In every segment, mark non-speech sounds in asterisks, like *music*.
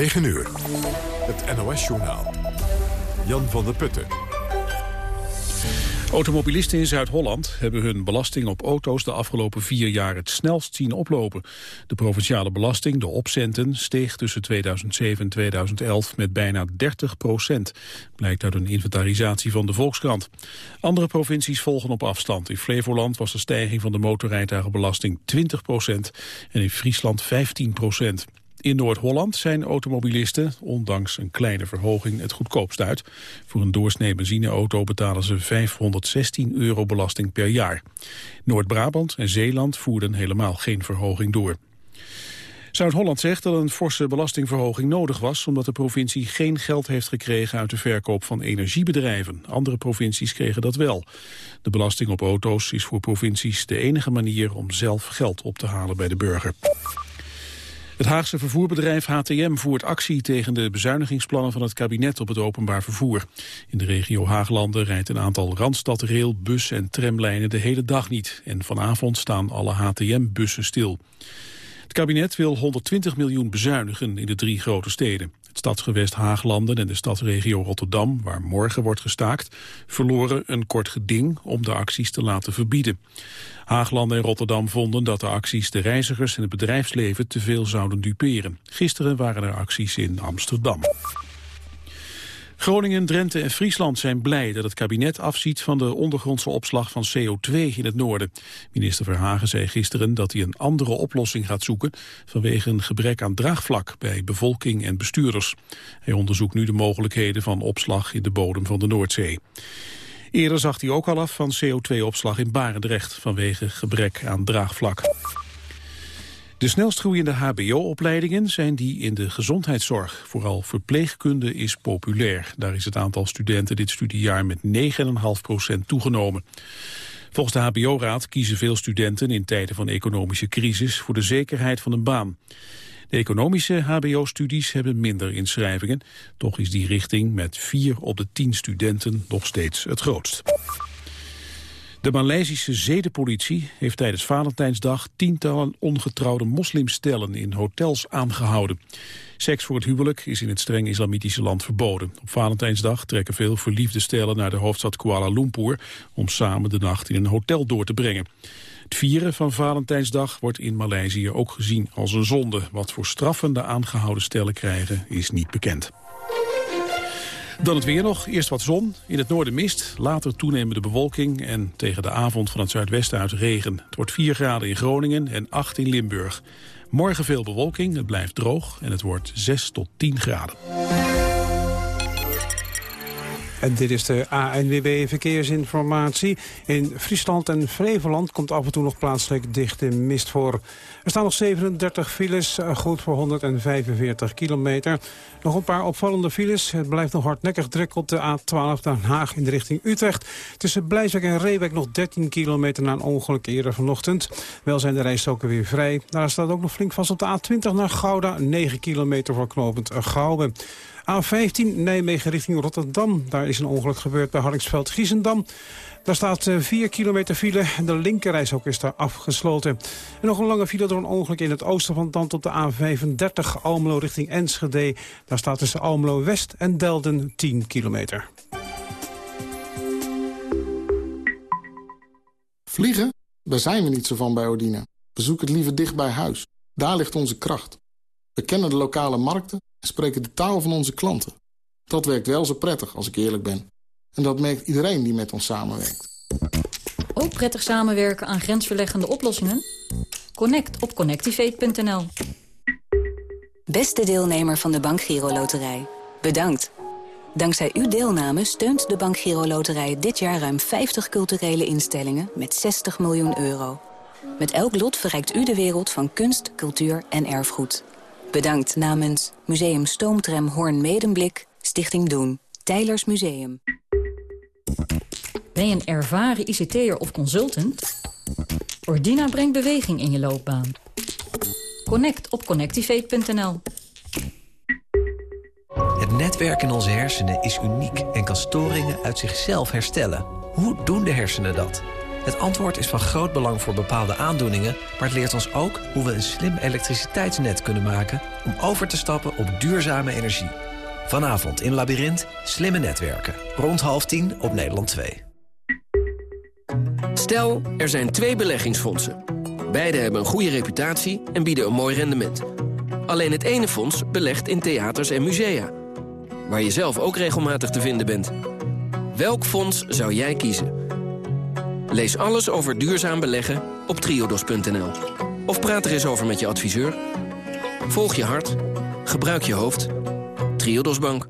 9 uur. Het NOS-journaal. Jan van der Putten. Automobilisten in Zuid-Holland hebben hun belasting op auto's de afgelopen vier jaar het snelst zien oplopen. De provinciale belasting, de opcenten, steeg tussen 2007 en 2011 met bijna 30 procent. Blijkt uit een inventarisatie van de Volkskrant. Andere provincies volgen op afstand. In Flevoland was de stijging van de motorrijtuigenbelasting 20 procent en in Friesland 15 procent. In Noord-Holland zijn automobilisten, ondanks een kleine verhoging, het goedkoopst uit. Voor een doorsnee benzineauto betalen ze 516 euro belasting per jaar. Noord-Brabant en Zeeland voerden helemaal geen verhoging door. Zuid-Holland zegt dat een forse belastingverhoging nodig was... omdat de provincie geen geld heeft gekregen uit de verkoop van energiebedrijven. Andere provincies kregen dat wel. De belasting op auto's is voor provincies de enige manier om zelf geld op te halen bij de burger. Het Haagse vervoerbedrijf HTM voert actie tegen de bezuinigingsplannen van het kabinet op het openbaar vervoer. In de regio Haaglanden rijdt een aantal Randstad rail, bus en tramlijnen de hele dag niet. En vanavond staan alle HTM-bussen stil. Het kabinet wil 120 miljoen bezuinigen in de drie grote steden. Het stadsgewest Haaglanden en de stadsregio Rotterdam, waar morgen wordt gestaakt, verloren een kort geding om de acties te laten verbieden. Haaglanden en Rotterdam vonden dat de acties de reizigers en het bedrijfsleven te veel zouden duperen. Gisteren waren er acties in Amsterdam. Groningen, Drenthe en Friesland zijn blij dat het kabinet afziet van de ondergrondse opslag van CO2 in het noorden. Minister Verhagen zei gisteren dat hij een andere oplossing gaat zoeken vanwege een gebrek aan draagvlak bij bevolking en bestuurders. Hij onderzoekt nu de mogelijkheden van opslag in de bodem van de Noordzee. Eerder zag hij ook al af van CO2-opslag in Barendrecht vanwege gebrek aan draagvlak. De snelst groeiende hbo-opleidingen zijn die in de gezondheidszorg. Vooral verpleegkunde is populair. Daar is het aantal studenten dit studiejaar met 9,5% toegenomen. Volgens de hbo-raad kiezen veel studenten in tijden van economische crisis voor de zekerheid van een baan. De economische hbo-studies hebben minder inschrijvingen. Toch is die richting met 4 op de 10 studenten nog steeds het grootst. De Maleisische zedenpolitie heeft tijdens Valentijnsdag tientallen ongetrouwde moslimstellen in hotels aangehouden. Seks voor het huwelijk is in het streng islamitische land verboden. Op Valentijnsdag trekken veel verliefde stellen naar de hoofdstad Kuala Lumpur om samen de nacht in een hotel door te brengen. Het vieren van Valentijnsdag wordt in Maleisië ook gezien als een zonde. Wat voor straffen de aangehouden stellen krijgen is niet bekend. Dan het weer nog. Eerst wat zon. In het noorden mist. Later toenemende bewolking. En tegen de avond van het zuidwesten uit regen. Het wordt 4 graden in Groningen en 8 in Limburg. Morgen veel bewolking. Het blijft droog. En het wordt 6 tot 10 graden. En dit is de ANWB Verkeersinformatie. In Friesland en Flevoland komt af en toe nog plaatselijk dichte mist voor. Er staan nog 37 files, eh, goed voor 145 kilometer. Nog een paar opvallende files. Het blijft nog hardnekkig druk op de A12 Den Haag in de richting Utrecht. Tussen Blijswijk en Reewijk nog 13 kilometer na een ongeluk eerder vanochtend. Wel zijn de rijstoken weer vrij. Daar staat ook nog flink vast op de A20 naar Gouda. 9 kilometer voor knooppunt Gouwen. A15 Nijmegen richting Rotterdam. Daar is een ongeluk gebeurd bij Hardingsveld-Giezendam. Daar staat 4 eh, kilometer file. De linkerrijshoek is daar afgesloten. En nog een lange file door een ongeluk in het oosten van het land op de A35 Almelo richting Enschede. Daar staat tussen Almelo West en Delden 10 kilometer. Vliegen? Daar zijn we niet zo van bij Odina. We zoeken het liever dicht bij huis. Daar ligt onze kracht. We kennen de lokale markten en spreken de taal van onze klanten. Dat werkt wel zo prettig, als ik eerlijk ben. En dat merkt iedereen die met ons samenwerkt. Ook prettig samenwerken aan grensverleggende oplossingen? Connect op connectivate.nl Beste deelnemer van de Bank Giro Loterij, bedankt. Dankzij uw deelname steunt de Bank Giro Loterij dit jaar ruim 50 culturele instellingen met 60 miljoen euro. Met elk lot verrijkt u de wereld van kunst, cultuur en erfgoed. Bedankt namens Museum Stoomtram Hoorn Medemblik, Stichting Doen, Tijlers Museum. Ben je een ervaren ICT'er of consultant? Ordina brengt beweging in je loopbaan. Connect op connectivate.nl Het netwerk in onze hersenen is uniek en kan storingen uit zichzelf herstellen. Hoe doen de hersenen dat? Het antwoord is van groot belang voor bepaalde aandoeningen... maar het leert ons ook hoe we een slim elektriciteitsnet kunnen maken... om over te stappen op duurzame energie. Vanavond in Labyrinth, slimme netwerken. Rond half tien op Nederland 2. Stel, er zijn twee beleggingsfondsen. Beide hebben een goede reputatie en bieden een mooi rendement. Alleen het ene fonds belegt in theaters en musea. Waar je zelf ook regelmatig te vinden bent. Welk fonds zou jij kiezen? Lees alles over duurzaam beleggen op triodos.nl. Of praat er eens over met je adviseur. Volg je hart. Gebruik je hoofd. Triodos Bank.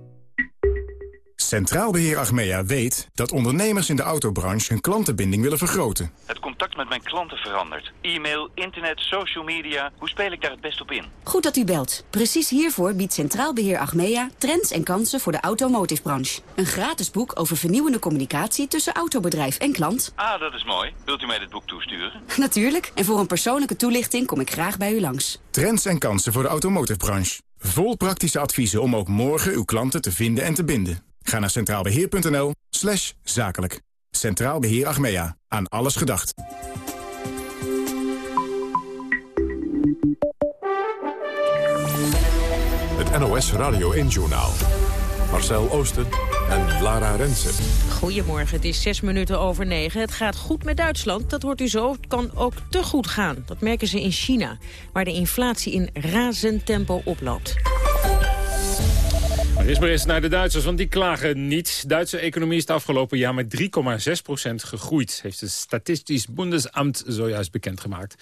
Centraal Beheer Achmea weet dat ondernemers in de autobranche hun klantenbinding willen vergroten. Het met mijn klanten verandert. E-mail, internet, social media. Hoe speel ik daar het best op in? Goed dat u belt. Precies hiervoor biedt Centraal Beheer Achmea trends en kansen voor de automotive-branche. Een gratis boek over vernieuwende communicatie tussen autobedrijf en klant. Ah, dat is mooi. Wilt u mij dit boek toesturen? *laughs* Natuurlijk. En voor een persoonlijke toelichting kom ik graag bij u langs. Trends en kansen voor de automotive-branche. Vol praktische adviezen om ook morgen uw klanten te vinden en te binden. Ga naar centraalbeheer.nl slash zakelijk. Centraal Beheer Achmea. Aan alles gedacht. Het NOS Radio 1-journaal. Marcel Oosten en Lara Rensen. Goedemorgen, het is zes minuten over negen. Het gaat goed met Duitsland, dat hoort u zo. Het kan ook te goed gaan. Dat merken ze in China, waar de inflatie in razend tempo oploopt. Er is maar eens naar de Duitsers, want die klagen niet. Duitse economie is het afgelopen jaar met 3,6% gegroeid... heeft het Statistisch Bundesamt zojuist bekendgemaakt.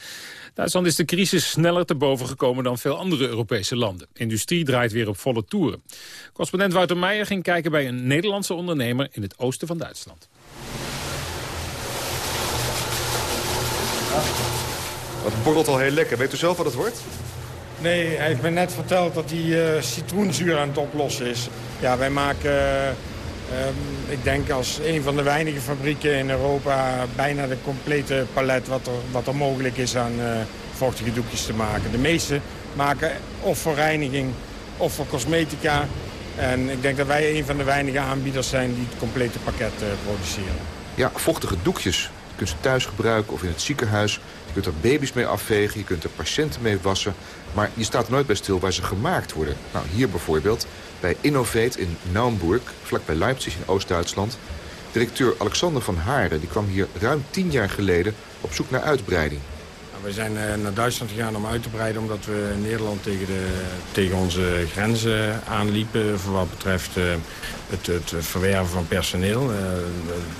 Duitsland is de crisis sneller te boven gekomen dan veel andere Europese landen. Industrie draait weer op volle toeren. Correspondent Wouter Meijer ging kijken bij een Nederlandse ondernemer... in het oosten van Duitsland. Het borrelt al heel lekker. Weet u zelf wat het wordt? Nee, hij heeft me net verteld dat hij uh, citroenzuur aan het oplossen is. Ja, wij maken, uh, um, ik denk als een van de weinige fabrieken in Europa... bijna de complete palet wat er, wat er mogelijk is aan uh, vochtige doekjes te maken. De meeste maken of voor reiniging of voor cosmetica. En ik denk dat wij een van de weinige aanbieders zijn die het complete pakket produceren. Ja, vochtige doekjes. Je kunt ze thuis gebruiken of in het ziekenhuis. Je kunt er baby's mee afvegen, je kunt er patiënten mee wassen... Maar je staat er nooit bij stil waar ze gemaakt worden. Nou, hier bijvoorbeeld bij Innovate in Naumburg, vlakbij Leipzig in Oost-Duitsland. Directeur Alexander van Haren die kwam hier ruim tien jaar geleden op zoek naar uitbreiding. Nou, we zijn uh, naar Duitsland gegaan om uit te breiden... omdat we Nederland tegen, de, tegen onze grenzen aanliepen... voor wat betreft uh, het, het, verwerven van personeel.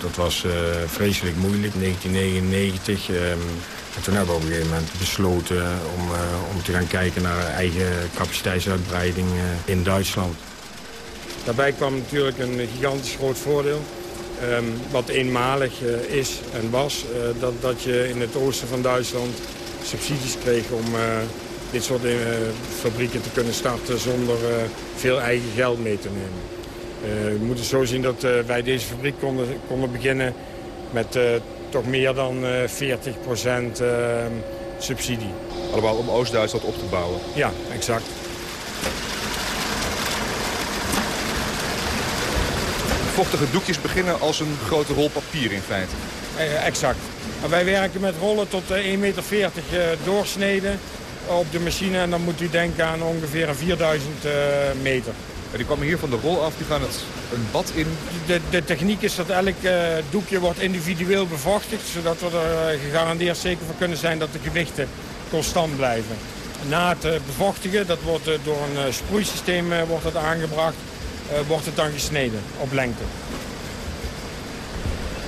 Dat was vreselijk moeilijk. 1999 en toen hebben we op een gegeven moment besloten om, om te gaan kijken naar eigen capaciteitsuitbreiding in Duitsland. Daarbij kwam natuurlijk een gigantisch groot voordeel. Um, wat eenmalig uh, is en was, dat, dat je in het oosten van Duitsland subsidies kreeg om dit soort fabrieken te kunnen starten zonder veel eigen geld mee te nemen. we moeten zo zien dat wij deze fabriek konden, konden beginnen met toch meer dan 40 eh, procent ehm, subsidie. Allemaal om Oost-Duitsland op te bouwen? Ja, exact. Vochtige doekjes beginnen als een grote rol papier in feite. Eh, exact. wij werken met rollen tot 1,40 eh, meter doorsneden op de machine. En dan moet u denken aan ongeveer 4000 meter. Die komen hier van de rol af, die gaan het een bad in. De, de techniek is dat elk doekje wordt individueel bevochtigd... zodat we er gegarandeerd zeker voor kunnen zijn dat de gewichten constant blijven. Na het bevochtigen, dat wordt door een sproeisysteem wordt het aangebracht... wordt het dan gesneden op lengte.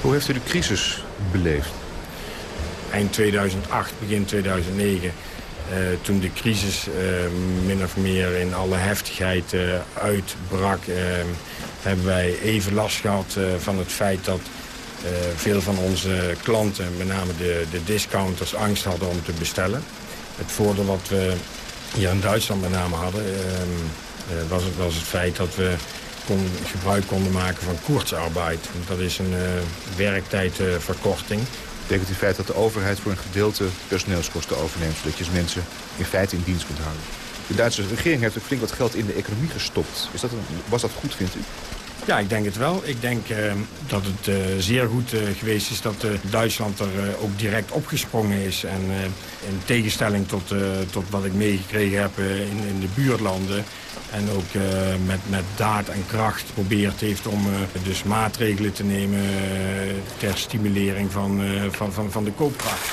Hoe heeft u de crisis beleefd? Eind 2008, begin 2009 uh, toen de crisis uh, min of meer in alle heftigheid uh, uitbrak... hebben wij even last gehad van het feit dat veel van onze klanten... met name de, de discounters angst hadden om te bestellen. Het voordeel wat we hier in Duitsland met name hadden... was, het, was het feit dat we kon, gebruik konden maken van koortsarbeid. Dat is een werktijdverkorting betekent in feite dat de overheid voor een gedeelte personeelskosten overneemt... zodat je mensen in feite in dienst kunt houden. De Duitse regering heeft ook flink wat geld in de economie gestopt. Is dat een, was dat goed, vindt u? Ja, ik denk het wel. Ik denk uh, dat het uh, zeer goed uh, geweest is dat Duitsland er ook direct opgesprongen is. En in tegenstelling tot, tot wat ik meegekregen heb in, in de buurlanden... en ook met, met daad en kracht geprobeerd heeft om dus maatregelen te nemen... ter stimulering van, van, van, van de koopkracht.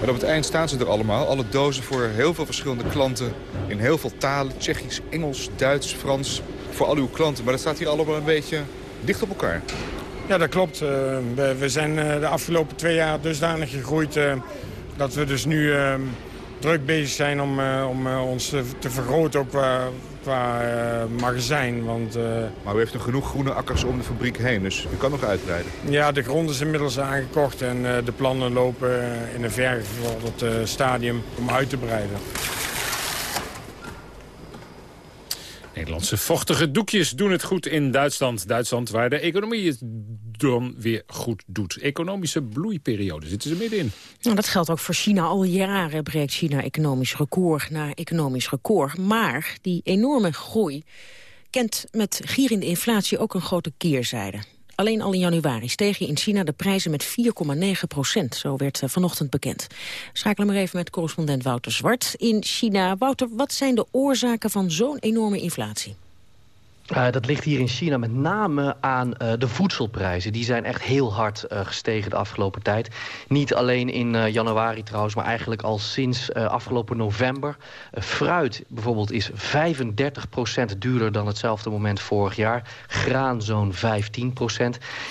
Maar op het eind staan ze er allemaal. Alle dozen voor heel veel verschillende klanten. In heel veel talen. Tsjechisch, Engels, Duits, Frans. Voor al uw klanten. Maar dat staat hier allemaal een beetje dicht op elkaar. Ja, dat klopt. Uh, we, we, zijn uh, de afgelopen twee jaar dusdanig gegroeid... Uh, dat we dus nu ehm, druk bezig zijn om, om ons te vergroten ook qua, qua magazijn. Want, maar u heeft nog genoeg groene akkers om de fabriek heen, dus u kan nog uitbreiden. Ja, de grond is inmiddels aangekocht en de plannen lopen in een vergevorderd stadium om uit te breiden. Nederlandse vochtige doekjes doen het goed in Duitsland. Duitsland waar de economie het dan weer goed doet. Economische bloeiperiode zitten ze middenin. Nou, dat geldt ook voor China. Al jaren breekt China economisch record na economisch record. Maar die enorme groei kent met gierende inflatie ook een grote keerzijde. Alleen al in januari stegen in China de prijzen met 4,9 procent. Zo werd eh, vanochtend bekend. Schakelen maar even met correspondent Wouter Zwart in China. Wouter, wat zijn de oorzaken van zo'n enorme inflatie? Uh, dat ligt hier in China met name aan uh, de voedselprijzen. Die zijn echt heel hard uh, gestegen de afgelopen tijd. Niet alleen in januari trouwens, maar eigenlijk al sinds afgelopen november. fruit bijvoorbeeld is 35% duurder dan hetzelfde moment vorig jaar. Graan zo'n 15%.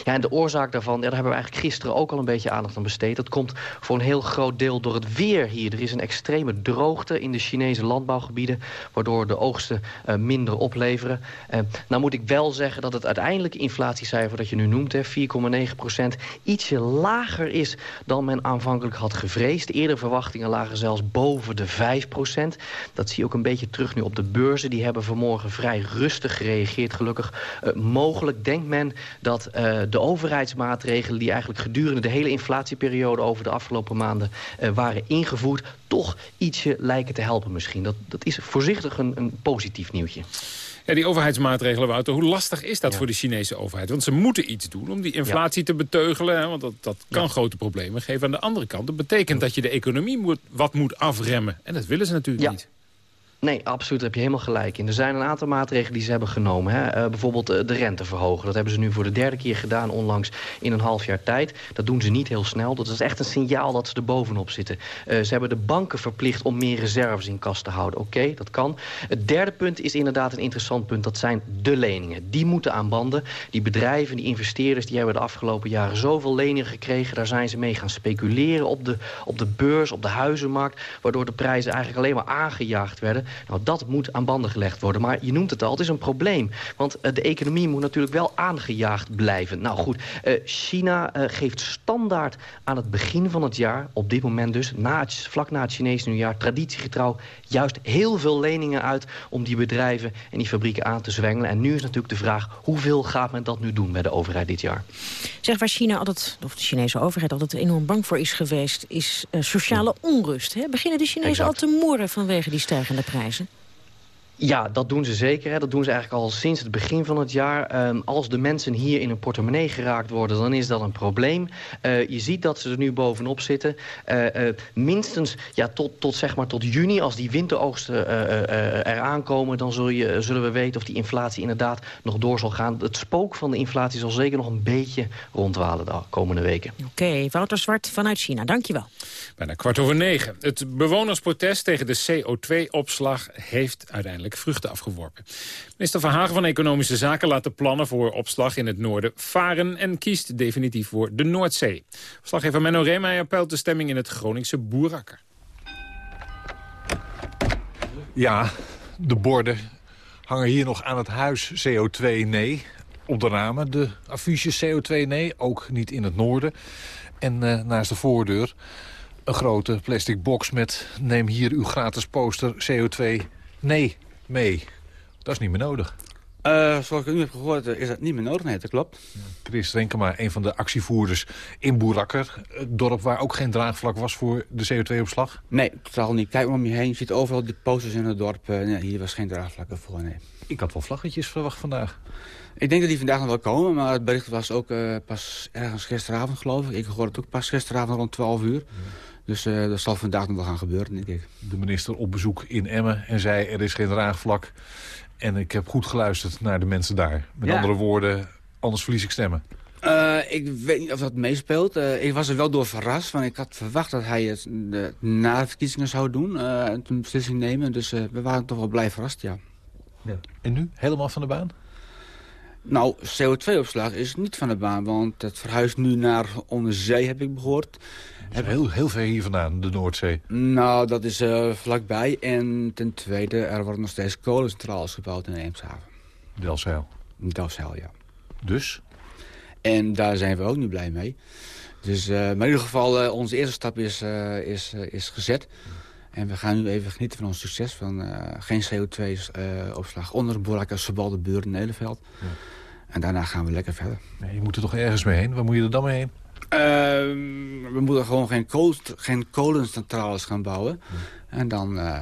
Ja, en de oorzaak daarvan, daar hebben we eigenlijk gisteren ook al een beetje aandacht aan besteed. Dat komt voor een heel groot deel door het weer hier. Er is een extreme droogte in de Chinese landbouwgebieden... waardoor de oogsten minder opleveren nou moet ik wel zeggen dat het uiteindelijke inflatiecijfer dat je nu noemt, 4,9 procent, ietsje lager is dan men aanvankelijk had gevreesd. De eerdere verwachtingen lagen zelfs boven de 5 procent. Dat zie je ook een beetje terug nu op de beurzen. Die hebben vanmorgen vrij rustig gereageerd, gelukkig. Uh, mogelijk denkt men dat uh, de overheidsmaatregelen... die eigenlijk gedurende de hele inflatieperiode over de afgelopen maanden waren ingevoerd... toch ietsje lijken te helpen misschien. Dat, dat is voorzichtig een positief nieuwtje. Ja, die overheidsmaatregelen, Wouter, hoe lastig is dat voor de Chinese overheid? Want ze moeten iets doen om die inflatie te beteugelen. Hè, want dat, dat kan grote problemen geven. Aan de andere kant, dat betekent dat je de economie moet, wat moet afremmen. En dat willen ze natuurlijk niet. Nee, absoluut. Daar heb je helemaal gelijk in. Er zijn een aantal maatregelen die ze hebben genomen. Hè. Uh, bijvoorbeeld uh, de rente verhogen. Dat hebben ze nu voor de derde keer gedaan onlangs in een half jaar tijd. Dat doen ze niet heel snel. Dat is echt een signaal dat ze er bovenop zitten. Uh, ze hebben de banken verplicht om meer reserves in kas te houden. Oké, dat kan. Het derde punt is inderdaad een interessant punt. Dat zijn de leningen. Die moeten aan banden. Die bedrijven, die investeerders, die hebben de afgelopen jaren zoveel leningen gekregen. Daar zijn ze mee gaan speculeren op de, op de beurs, op de huizenmarkt. Waardoor de prijzen eigenlijk alleen maar aangejaagd werden. Nou, dat moet aan banden gelegd worden. Maar je noemt het al, het is een probleem. Want uh, de economie moet natuurlijk wel aangejaagd blijven. Nou goed, uh, China uh, geeft standaard aan het begin van het jaar... op dit moment dus, na het, vlak na het Chinese nieuwjaar... traditiegetrouw juist heel veel leningen uit... om die bedrijven en die fabrieken aan te zwengelen. En nu is natuurlijk de vraag... hoeveel gaat men dat nu doen bij de overheid dit jaar? Zeg, waar China altijd, of de Chinese overheid altijd enorm bang voor is geweest... is sociale onrust. Hè? Beginnen de Chinezen al te moeren vanwege die stijgende prijzen? 是 Ja, dat doen ze zeker. Hè. Dat doen ze eigenlijk al sinds het begin van het jaar. Um, als de mensen hier in een portemonnee geraakt worden, dan is dat een probleem. Uh, je ziet dat ze er nu bovenop zitten. Uh, uh, minstens ja, tot, tot, zeg maar tot juni, als die winteroogsten eraan komen... dan zul je, zullen we weten of die inflatie inderdaad nog door zal gaan. Het spook van de inflatie zal zeker nog een beetje rondwalen de komende weken. Oké, okay, Wouter Zwart vanuit China. Dankjewel. Bijna kwart over negen. Het bewonersprotest tegen de CO2-opslag heeft uiteindelijk vruchten afgeworpen. Minister Van Hagen van Economische Zaken laat de plannen voor opslag in het noorden varen... en kiest definitief voor de Noordzee. Verslaggever Menno Reemeijer peilt de stemming in het Groningse Boerakker. Ja, de borden hangen hier nog aan het huis CO2 nee. Op de ramen de affiches CO2 nee, ook niet in het noorden. En uh, naast de voordeur een grote plastic box met... neem hier uw gratis poster CO2 nee mee. Dat is niet meer nodig. Uh, zoals ik nu heb gehoord is dat niet meer nodig. Nee, dat klopt. Chris Renkema, een van de actievoerders in Boerakker. Het dorp waar ook geen draagvlak was voor de CO2-opslag? Nee, totaal niet. Kijk om je heen. Je ziet overal die posters in het dorp. nee, hier was geen draagvlak voor, nee. Ik had wel vlaggetjes verwacht vandaag. Ik denk dat die vandaag nog wel komen, maar het bericht was ook uh, pas ergens gisteravond, geloof ik. Ik hoorde het ook pas gisteravond rond 12 uur. Dus uh, dat zal vandaag nog wel gaan gebeuren, denk ik. De minister op bezoek in Emmen en zei er is geen draagvlak. En ik heb goed geluisterd naar de mensen daar. Met andere woorden, anders verlies ik stemmen. Uh, ik weet niet of dat meespeelt. Uh, ik was er wel door verrast, want ik had verwacht dat hij het na de verkiezingen zou doen. en een beslissing nemen, dus we waren toch wel blij verrast, ja. ja. En nu? Helemaal van de baan? Nou, CO2-opslag is niet van de baan, want het verhuist nu naar onderzee, heb ik gehoord. Heb... Heel, heel ver hier vandaan, de Noordzee. Nou, dat is uh, vlakbij. En ten tweede, er worden nog steeds kolencentrales gebouwd in Eemshaven. Delfzijl? Delfzijl, ja. Dus? En daar zijn we ook niet blij mee. Dus, uh, maar in ieder geval, uh, onze eerste stap is, is, is gezet. En we gaan nu even genieten van ons succes. Van geen CO2-opslag onder Borakas verbalde buurt in Nederveld. Ja. En daarna gaan we lekker verder. Nee, je moet er toch ergens mee heen? Waar moet je er dan mee heen? Uh, we moeten gewoon geen, kool, geen kolencentrales gaan bouwen. En dan uh,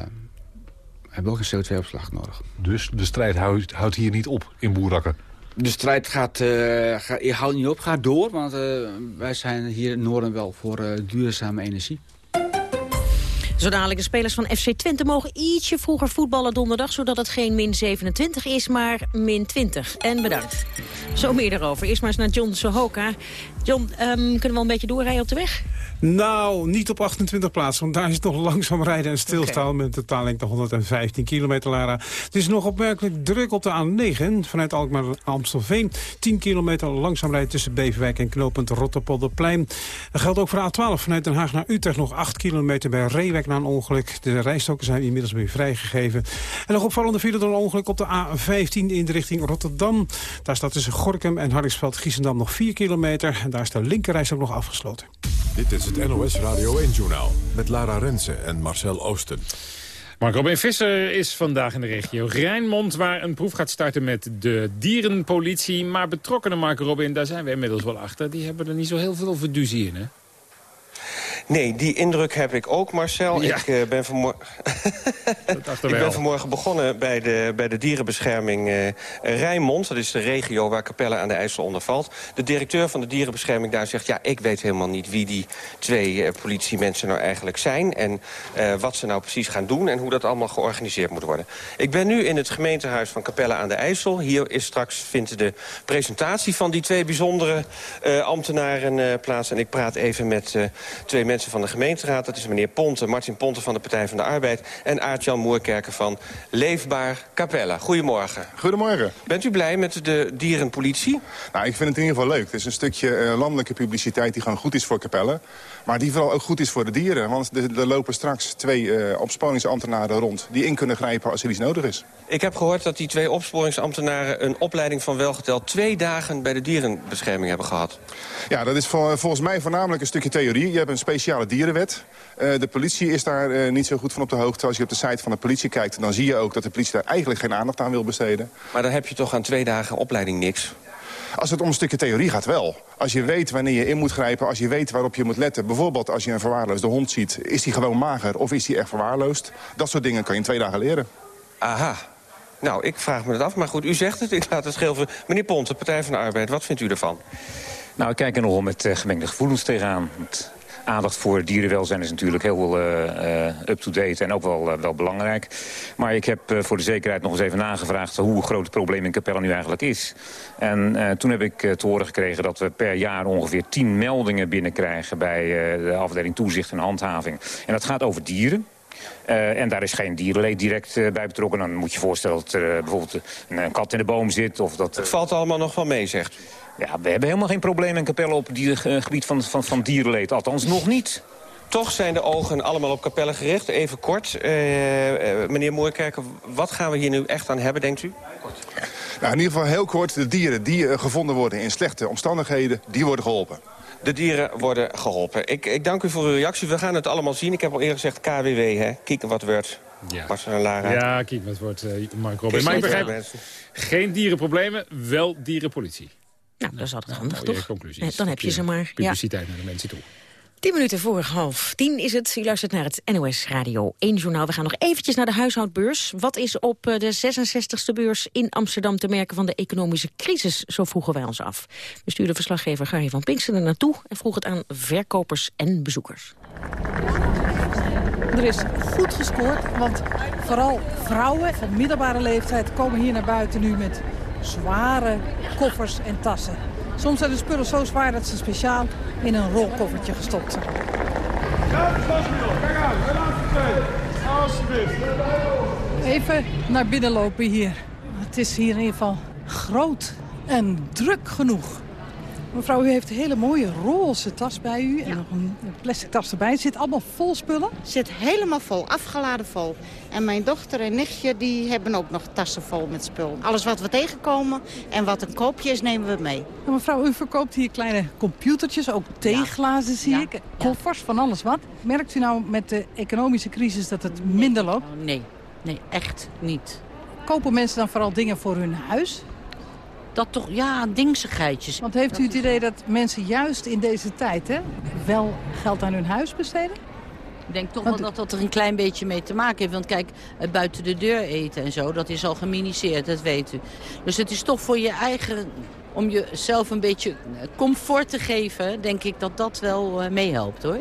hebben we ook een CO2-opslag nodig. Dus de strijd houdt, houdt hier niet op in Boerakker? De strijd gaat, uh, gaat, houdt niet op, gaat door. Want wij zijn hier in Noorden wel voor duurzame energie. Zo de spelers van FC Twente mogen ietsje vroeger voetballen donderdag... zodat het geen min 27 is, maar min 20. En bedankt. Zo meer daarover. Eerst maar eens naar John Sohoka. John, um, kunnen we wel een beetje doorrijden op de weg? Nou, niet op 28 plaatsen, want daar is het nog *laughs* langzaam rijden en stilstaan... Okay. met een totaallengte 115 kilometer, Lara. Het is nog opmerkelijk druk op de A9 vanuit Alkmaar naar Amstelveen. 10 kilometer langzaam rijden tussen Beverwijk en knooppunt Rotterpolderplein. Dat geldt ook voor A12 vanuit Den Haag naar Utrecht. Nog 8 kilometer bij Reewijk na een ongeluk. De rijstokken zijn inmiddels weer vrijgegeven. En nog opvallende file door een ongeluk op de A15 in de richting Rotterdam. Daar staat tussen Gorkum en Hardingsveld-Giessendam nog 4 kilometer. En daar is de linkerreis ook nog afgesloten. Dit is het NOS Radio 1-journaal met Lara Rensen en Marcel Oosten. Mark Robin Visser is vandaag in de regio Rijnmond... waar een proef gaat starten met de dierenpolitie. Maar betrokkenen, Mark Robin, daar zijn we inmiddels wel achter... die hebben er niet zo heel veel verduzie in, hè? Nee, die indruk heb ik ook, Marcel. Ik, uh, ben, vanmorgen *laughs* ik ben vanmorgen begonnen bij de, bij de dierenbescherming uh, Rijnmond. Dat is de regio waar Capelle aan de IJssel onder valt. De directeur van de dierenbescherming daar zegt... ja, ik weet helemaal niet wie die twee uh, politiemensen nou eigenlijk zijn... en wat ze nou precies gaan doen en hoe dat allemaal georganiseerd moet worden. Ik ben nu in het gemeentehuis van Capelle aan de IJssel. Hier is straks vindt de presentatie van die twee bijzondere ambtenaren plaats. En ik praat even met twee mensen mensen van de gemeenteraad. Dat is meneer Ponte, Martin Ponte van de Partij van de Arbeid... en Aart-Jan Moerkerker van Leefbaar Capella. Goedemorgen. Goedemorgen. Bent u blij met de dierenpolitie? Nou, ik vind het in ieder geval leuk. Het is een stukje uh, landelijke publiciteit die gewoon goed is voor Capelle. Maar die vooral ook goed is voor de dieren. Want er lopen straks twee uh, opsporingsambtenaren rond... die in kunnen grijpen als er iets nodig is. Ik heb gehoord dat die twee opsporingsambtenaren... een opleiding van welgeteld twee dagen bij de dierenbescherming hebben gehad. Ja, dat is vol, volgens mij voornamelijk een stukje theorie. Je hebt een speciale dierenwet. Uh, de politie is daar uh, niet zo goed van op de hoogte. Als je op de site van de politie kijkt, dan zie je ook dat de politie daar eigenlijk geen aandacht aan wil besteden. Maar dan heb je toch aan twee dagen opleiding niks? Als het om een stukje theorie gaat wel. Als je weet wanneer je in moet grijpen, als je weet waarop je moet letten. Bijvoorbeeld als je een verwaarloosde hond ziet. Is die gewoon mager of is die echt verwaarloosd? Dat soort dingen kan je in twee dagen leren. Aha. Nou, ik vraag me het af. Maar goed, u zegt het. Ik laat het schilven. Meneer Ponte, Partij van de Arbeid, wat vindt u ervan? Nou, ik kijk er nogal met uh, gemengde gevoelens tegenaan. Want aandacht voor dierenwelzijn is natuurlijk heel wel uh, up-to-date en ook wel, uh, wel belangrijk. Maar ik heb voor de zekerheid nog eens even nagevraagd hoe groot het probleem in Capelle nu eigenlijk is. En toen heb ik te horen gekregen dat we per jaar ongeveer 10 meldingen binnenkrijgen bij de afdeling toezicht en handhaving. En dat gaat over dieren. En daar is geen dierenleed direct bij betrokken. Dan moet je voorstellen dat er bijvoorbeeld een, een, kat in de boom zit. Of dat, het valt allemaal nog wel mee, zegt. Ja, we hebben helemaal geen probleem in Capelle op het gebied van, van, van dierenleed. Althans, nog niet. Toch zijn de ogen allemaal op Capelle gericht. Even kort, meneer Moerkerker, wat gaan we hier nu echt aan hebben, denkt u? Nou, in ieder geval heel kort, de dieren die gevonden worden in slechte omstandigheden, die worden geholpen. De dieren worden geholpen. Ik, ik dank u voor uw reactie. We gaan het allemaal zien. Ik heb al eerder gezegd KWW, hè? Kieken wat wordt Ja. Marcel en Lara. Ja, kijk, het wordt uh, Mark Robin. Maar ik begrijp, geen dierenproblemen, wel dierenpolitie. Nou, dat is altijd handig, toch? Conclusies. Dan heb je ze maar. Publiciteit naar de mensen toe. Tien minuten voor half tien is het. U luistert naar het NOS Radio 1 Journaal. We gaan nog eventjes naar de huishoudbeurs. Wat is op eh, de 66e beurs in Amsterdam te merken van de economische crisis? Zo vroegen wij ons af. We stuurden verslaggever Gary van Pinkster er naartoe... en vroeg het aan verkopers en bezoekers. Er is goed gescoord, want vooral vrouwen van middelbare leeftijd... komen hier naar buiten nu met zware koffers en tassen. Soms zijn de spullen zo zwaar dat ze speciaal in een rolkoffertje gestopt zijn. Even naar binnen lopen hier. Het is hier in ieder geval groot en druk genoeg. Mevrouw, u heeft een hele mooie roze tas bij u. En nog een plastic tas erbij. Het zit allemaal vol spullen? zit helemaal vol, afgeladen vol. En mijn dochter en nichtje die hebben ook nog tassen vol met spul. Alles wat we tegenkomen en wat een koopje is, nemen we mee. mevrouw, u verkoopt hier kleine computertjes, ook theeglazen zie ik. Koffers, van alles wat. Merkt u nou met de economische crisis dat het minder loopt? Nee, nee, echt niet. Kopen mensen dan vooral dingen voor hun huis? dat toch, ja, dingsigheidjes. Want heeft u het idee dat mensen juist in deze tijd hè, wel geld aan hun huis besteden? Ik denk toch wel dat dat er een klein beetje mee te maken heeft. Want kijk, buiten de deur eten en zo, dat is al geminiceerd, dat weet u. Dus het is toch voor je eigen, om jezelf een beetje comfort te geven, denk ik dat dat wel eh, meehelpt hoor.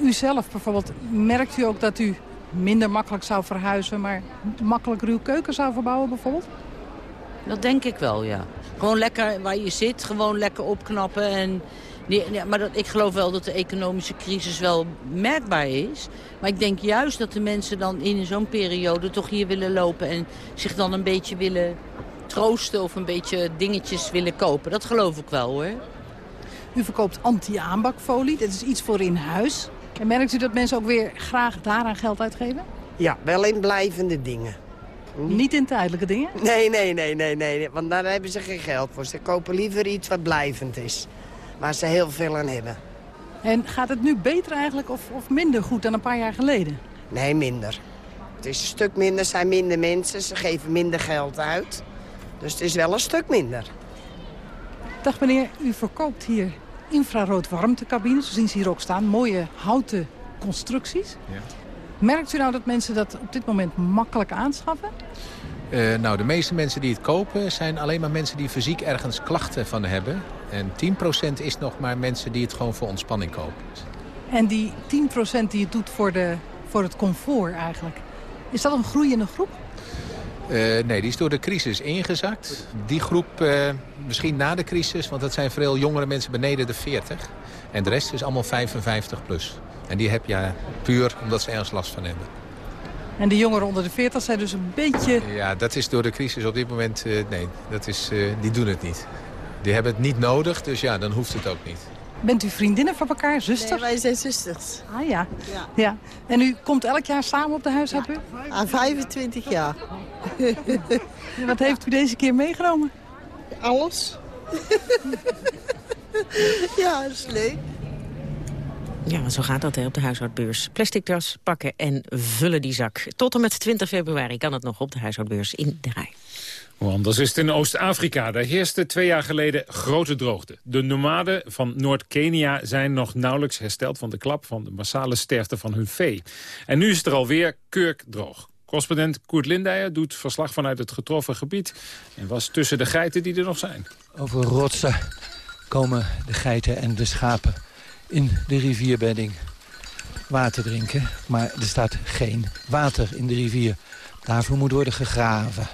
U zelf bijvoorbeeld, merkt u ook dat u minder makkelijk zou verhuizen, maar makkelijker uw keuken zou verbouwen bijvoorbeeld? Dat denk ik wel, ja. Gewoon lekker waar je zit, gewoon lekker opknappen. En, ja, maar dat, ik geloof wel dat de economische crisis wel merkbaar is. Maar ik denk juist dat de mensen dan in zo'n periode toch hier willen lopen... en zich dan een beetje willen troosten of een beetje dingetjes willen kopen. Dat geloof ik wel, hoor. U verkoopt anti-aanbakfolie. Dat is iets voor in huis. En merkt u dat mensen ook weer graag daaraan geld uitgeven? Ja, wel in blijvende dingen. Niet in tijdelijke dingen? Nee, nee, nee, nee, nee. Want daar hebben ze geen geld voor. Ze kopen liever iets wat blijvend is. Waar ze heel veel aan hebben. En gaat het nu beter eigenlijk of, of minder goed dan een paar jaar geleden? Nee, minder. Het is een stuk minder, zijn minder mensen. Ze geven minder geld uit. Dus het is wel een stuk minder. Dag meneer, u verkoopt hier infrarood warmtecabines. Zo zien ze hier ook staan. Mooie houten constructies. Ja. Merkt u nou dat mensen dat op dit moment makkelijk aanschaffen? Uh, nou, de meeste mensen die het kopen zijn alleen maar mensen die fysiek ergens klachten van hebben. En 10% is nog maar mensen die het gewoon voor ontspanning kopen. En die 10% die het doet voor, de, voor het comfort eigenlijk, is dat een groeiende groep? Uh, nee, die is door de crisis ingezakt. Die groep uh, misschien na de crisis, want dat zijn veel jongere mensen beneden de 40. En de rest is allemaal 55 plus. En die heb je puur omdat ze ergens last van hebben. En de jongeren onder de 40 zijn dus een beetje... Ja, dat is door de crisis op dit moment... Uh, nee, dat is, uh, die doen het niet. Die hebben het niet nodig, dus ja, dan hoeft het ook niet. Bent u vriendinnen van elkaar, zusters? Nee, wij zijn zusters. Ah ja. ja. ja. En u komt elk jaar samen op de huishoudbeur? Ja, ah, 25 jaar. *laughs* wat heeft u deze keer meegenomen? Alles. *laughs* ja, dat is leuk. Ja, zo gaat dat hè, op de huishoudbeurs. Plastic tas pakken en vullen die zak. Tot en met 20 februari kan het nog op de huishoudbeurs in de rij. Hoe anders is het in Oost-Afrika. Daar heerste twee jaar geleden grote droogte. De nomaden van Noord-Kenia zijn nog nauwelijks hersteld van de klap... van de massale sterfte van hun vee. En nu is het er alweer kurkdroog. Correspondent Koert Lindijer doet verslag vanuit het getroffen gebied... en was tussen de geiten die er nog zijn. Over rotsen komen de geiten en de schapen in de rivierbedding water drinken. Maar er staat geen water in de rivier. Daarvoor moet worden gegraven.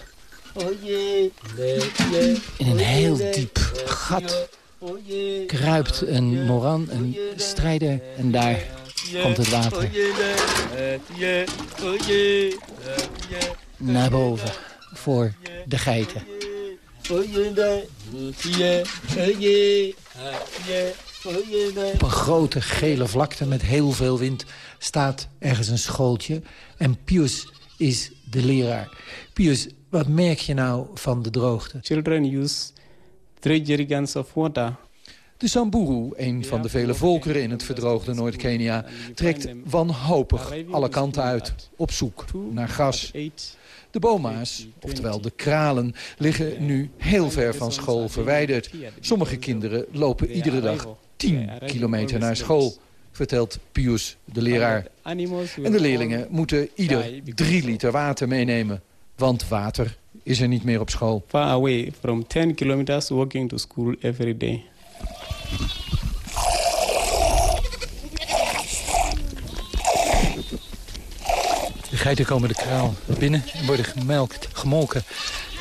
In een heel diep gat kruipt een moran, een strijder. En daar komt het water naar boven voor de geiten. Op een grote gele vlakte met heel veel wind staat ergens een schooltje. En Pius is de leraar. Pius, wat merk je nou van de droogte? Children use three jerrycans of water. De Samburu, een van de vele volkeren in het verdroogde Noord-Kenia... trekt wanhopig alle kanten uit, op zoek naar gas. De boma's, oftewel de kralen, liggen nu heel ver van school verwijderd. Sommige kinderen lopen iedere dag 10 kilometer naar school, vertelt Pius, de leraar. En de leerlingen moeten ieder 3 liter water meenemen, want water is er niet meer op school. Far away from 10 kilometers walking to school every day. De geiten komen de kraal binnen en worden gemelkt, gemolken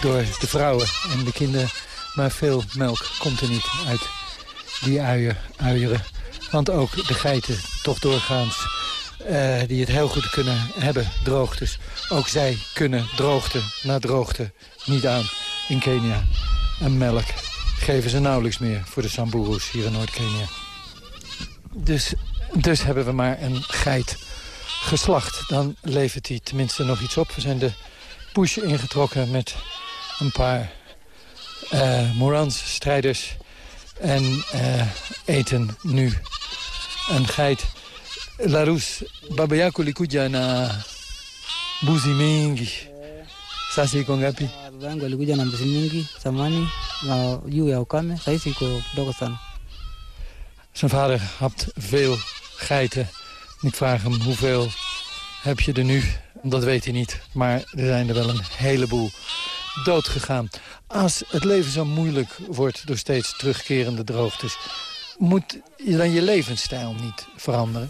door de vrouwen en de kinderen. Maar veel melk komt er niet uit die uier, uieren. Want ook de geiten, toch doorgaans, uh, die het heel goed kunnen hebben, droogtes. Ook zij kunnen droogte na droogte niet aan in Kenia. En melk geven ze nauwelijks meer voor de Samburus hier in Noord-Kenia. Dus, dus hebben we maar een geit geslacht. Dan levert hij tenminste nog iets op. We zijn de push ingetrokken met een paar uh, Morans-strijders. En uh, eten nu een geit. Larus, babayako likuja na mbuzi mingi. Sasa iko ngapi? Baba yangu alikuja na mbuzi mingi zamani na juu ya ukame, sahizi iko kidogo sana. Zijn vader had veel geiten. Ik vraag hem hoeveel heb je er nu? Dat weet hij niet. Maar er zijn er wel een heleboel dood gegaan. Als het leven zo moeilijk wordt door steeds terugkerende droogtes... moet je dan je levensstijl niet veranderen?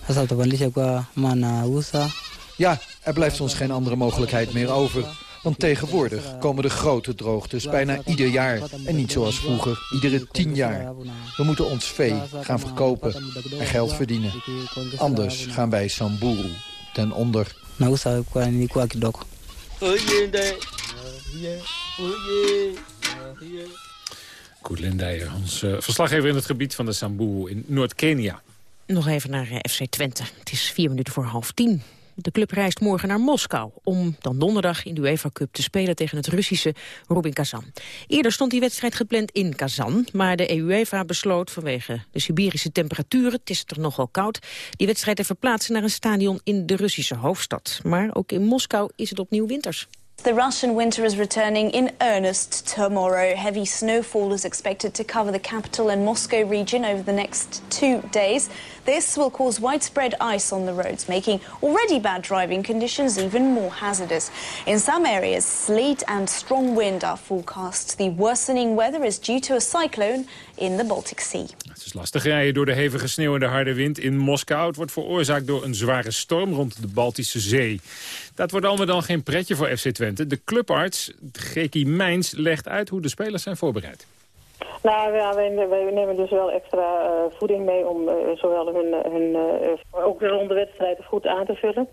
Ja, er blijft ons geen andere mogelijkheid meer over. Want tegenwoordig komen de grote droogtes bijna ieder jaar. En niet zoals vroeger, iedere tien jaar. We moeten ons vee gaan verkopen en geld verdienen. Anders gaan wij Samburu ten onder. Koet Lindijer, ons uh, verslaggever in het gebied van de Samburu in Noord-Kenia. Nog even naar uh, FC Twente. Het is vier minuten voor half tien. De club reist morgen naar Moskou om dan donderdag in de UEFA Cup te spelen tegen het Russische Rubin Kazan. Eerder stond die wedstrijd gepland in Kazan, maar de UEFA besloot vanwege de Siberische temperaturen, het is er nogal koud, die wedstrijd te verplaatsen naar een stadion in de Russische hoofdstad. Maar ook in Moskou is het opnieuw winters. The Russian winter is returning in earnest tomorrow. Heavy snowfall is expected to cover the capital and Moscow region over the next two days. This will cause widespread ice on the roads, making already bad driving conditions even more hazardous. In some areas, sleet and strong wind are forecast. The worsening weather is due to a cyclone in the Baltic Sea. Het is lastig rijden door de hevige sneeuw en de harde wind in Moskou. Het wordt veroorzaakt door een zware storm rond de Baltische Zee. Dat wordt allemaal dan geen pretje voor FC Twente. De clubarts, Geki Mijns, legt uit hoe de spelers zijn voorbereid. Nou ja, wij, nemen dus wel extra uh, voeding mee om uh, zowel hun, hun uh, ook rond de wedstrijden goed aan te vullen.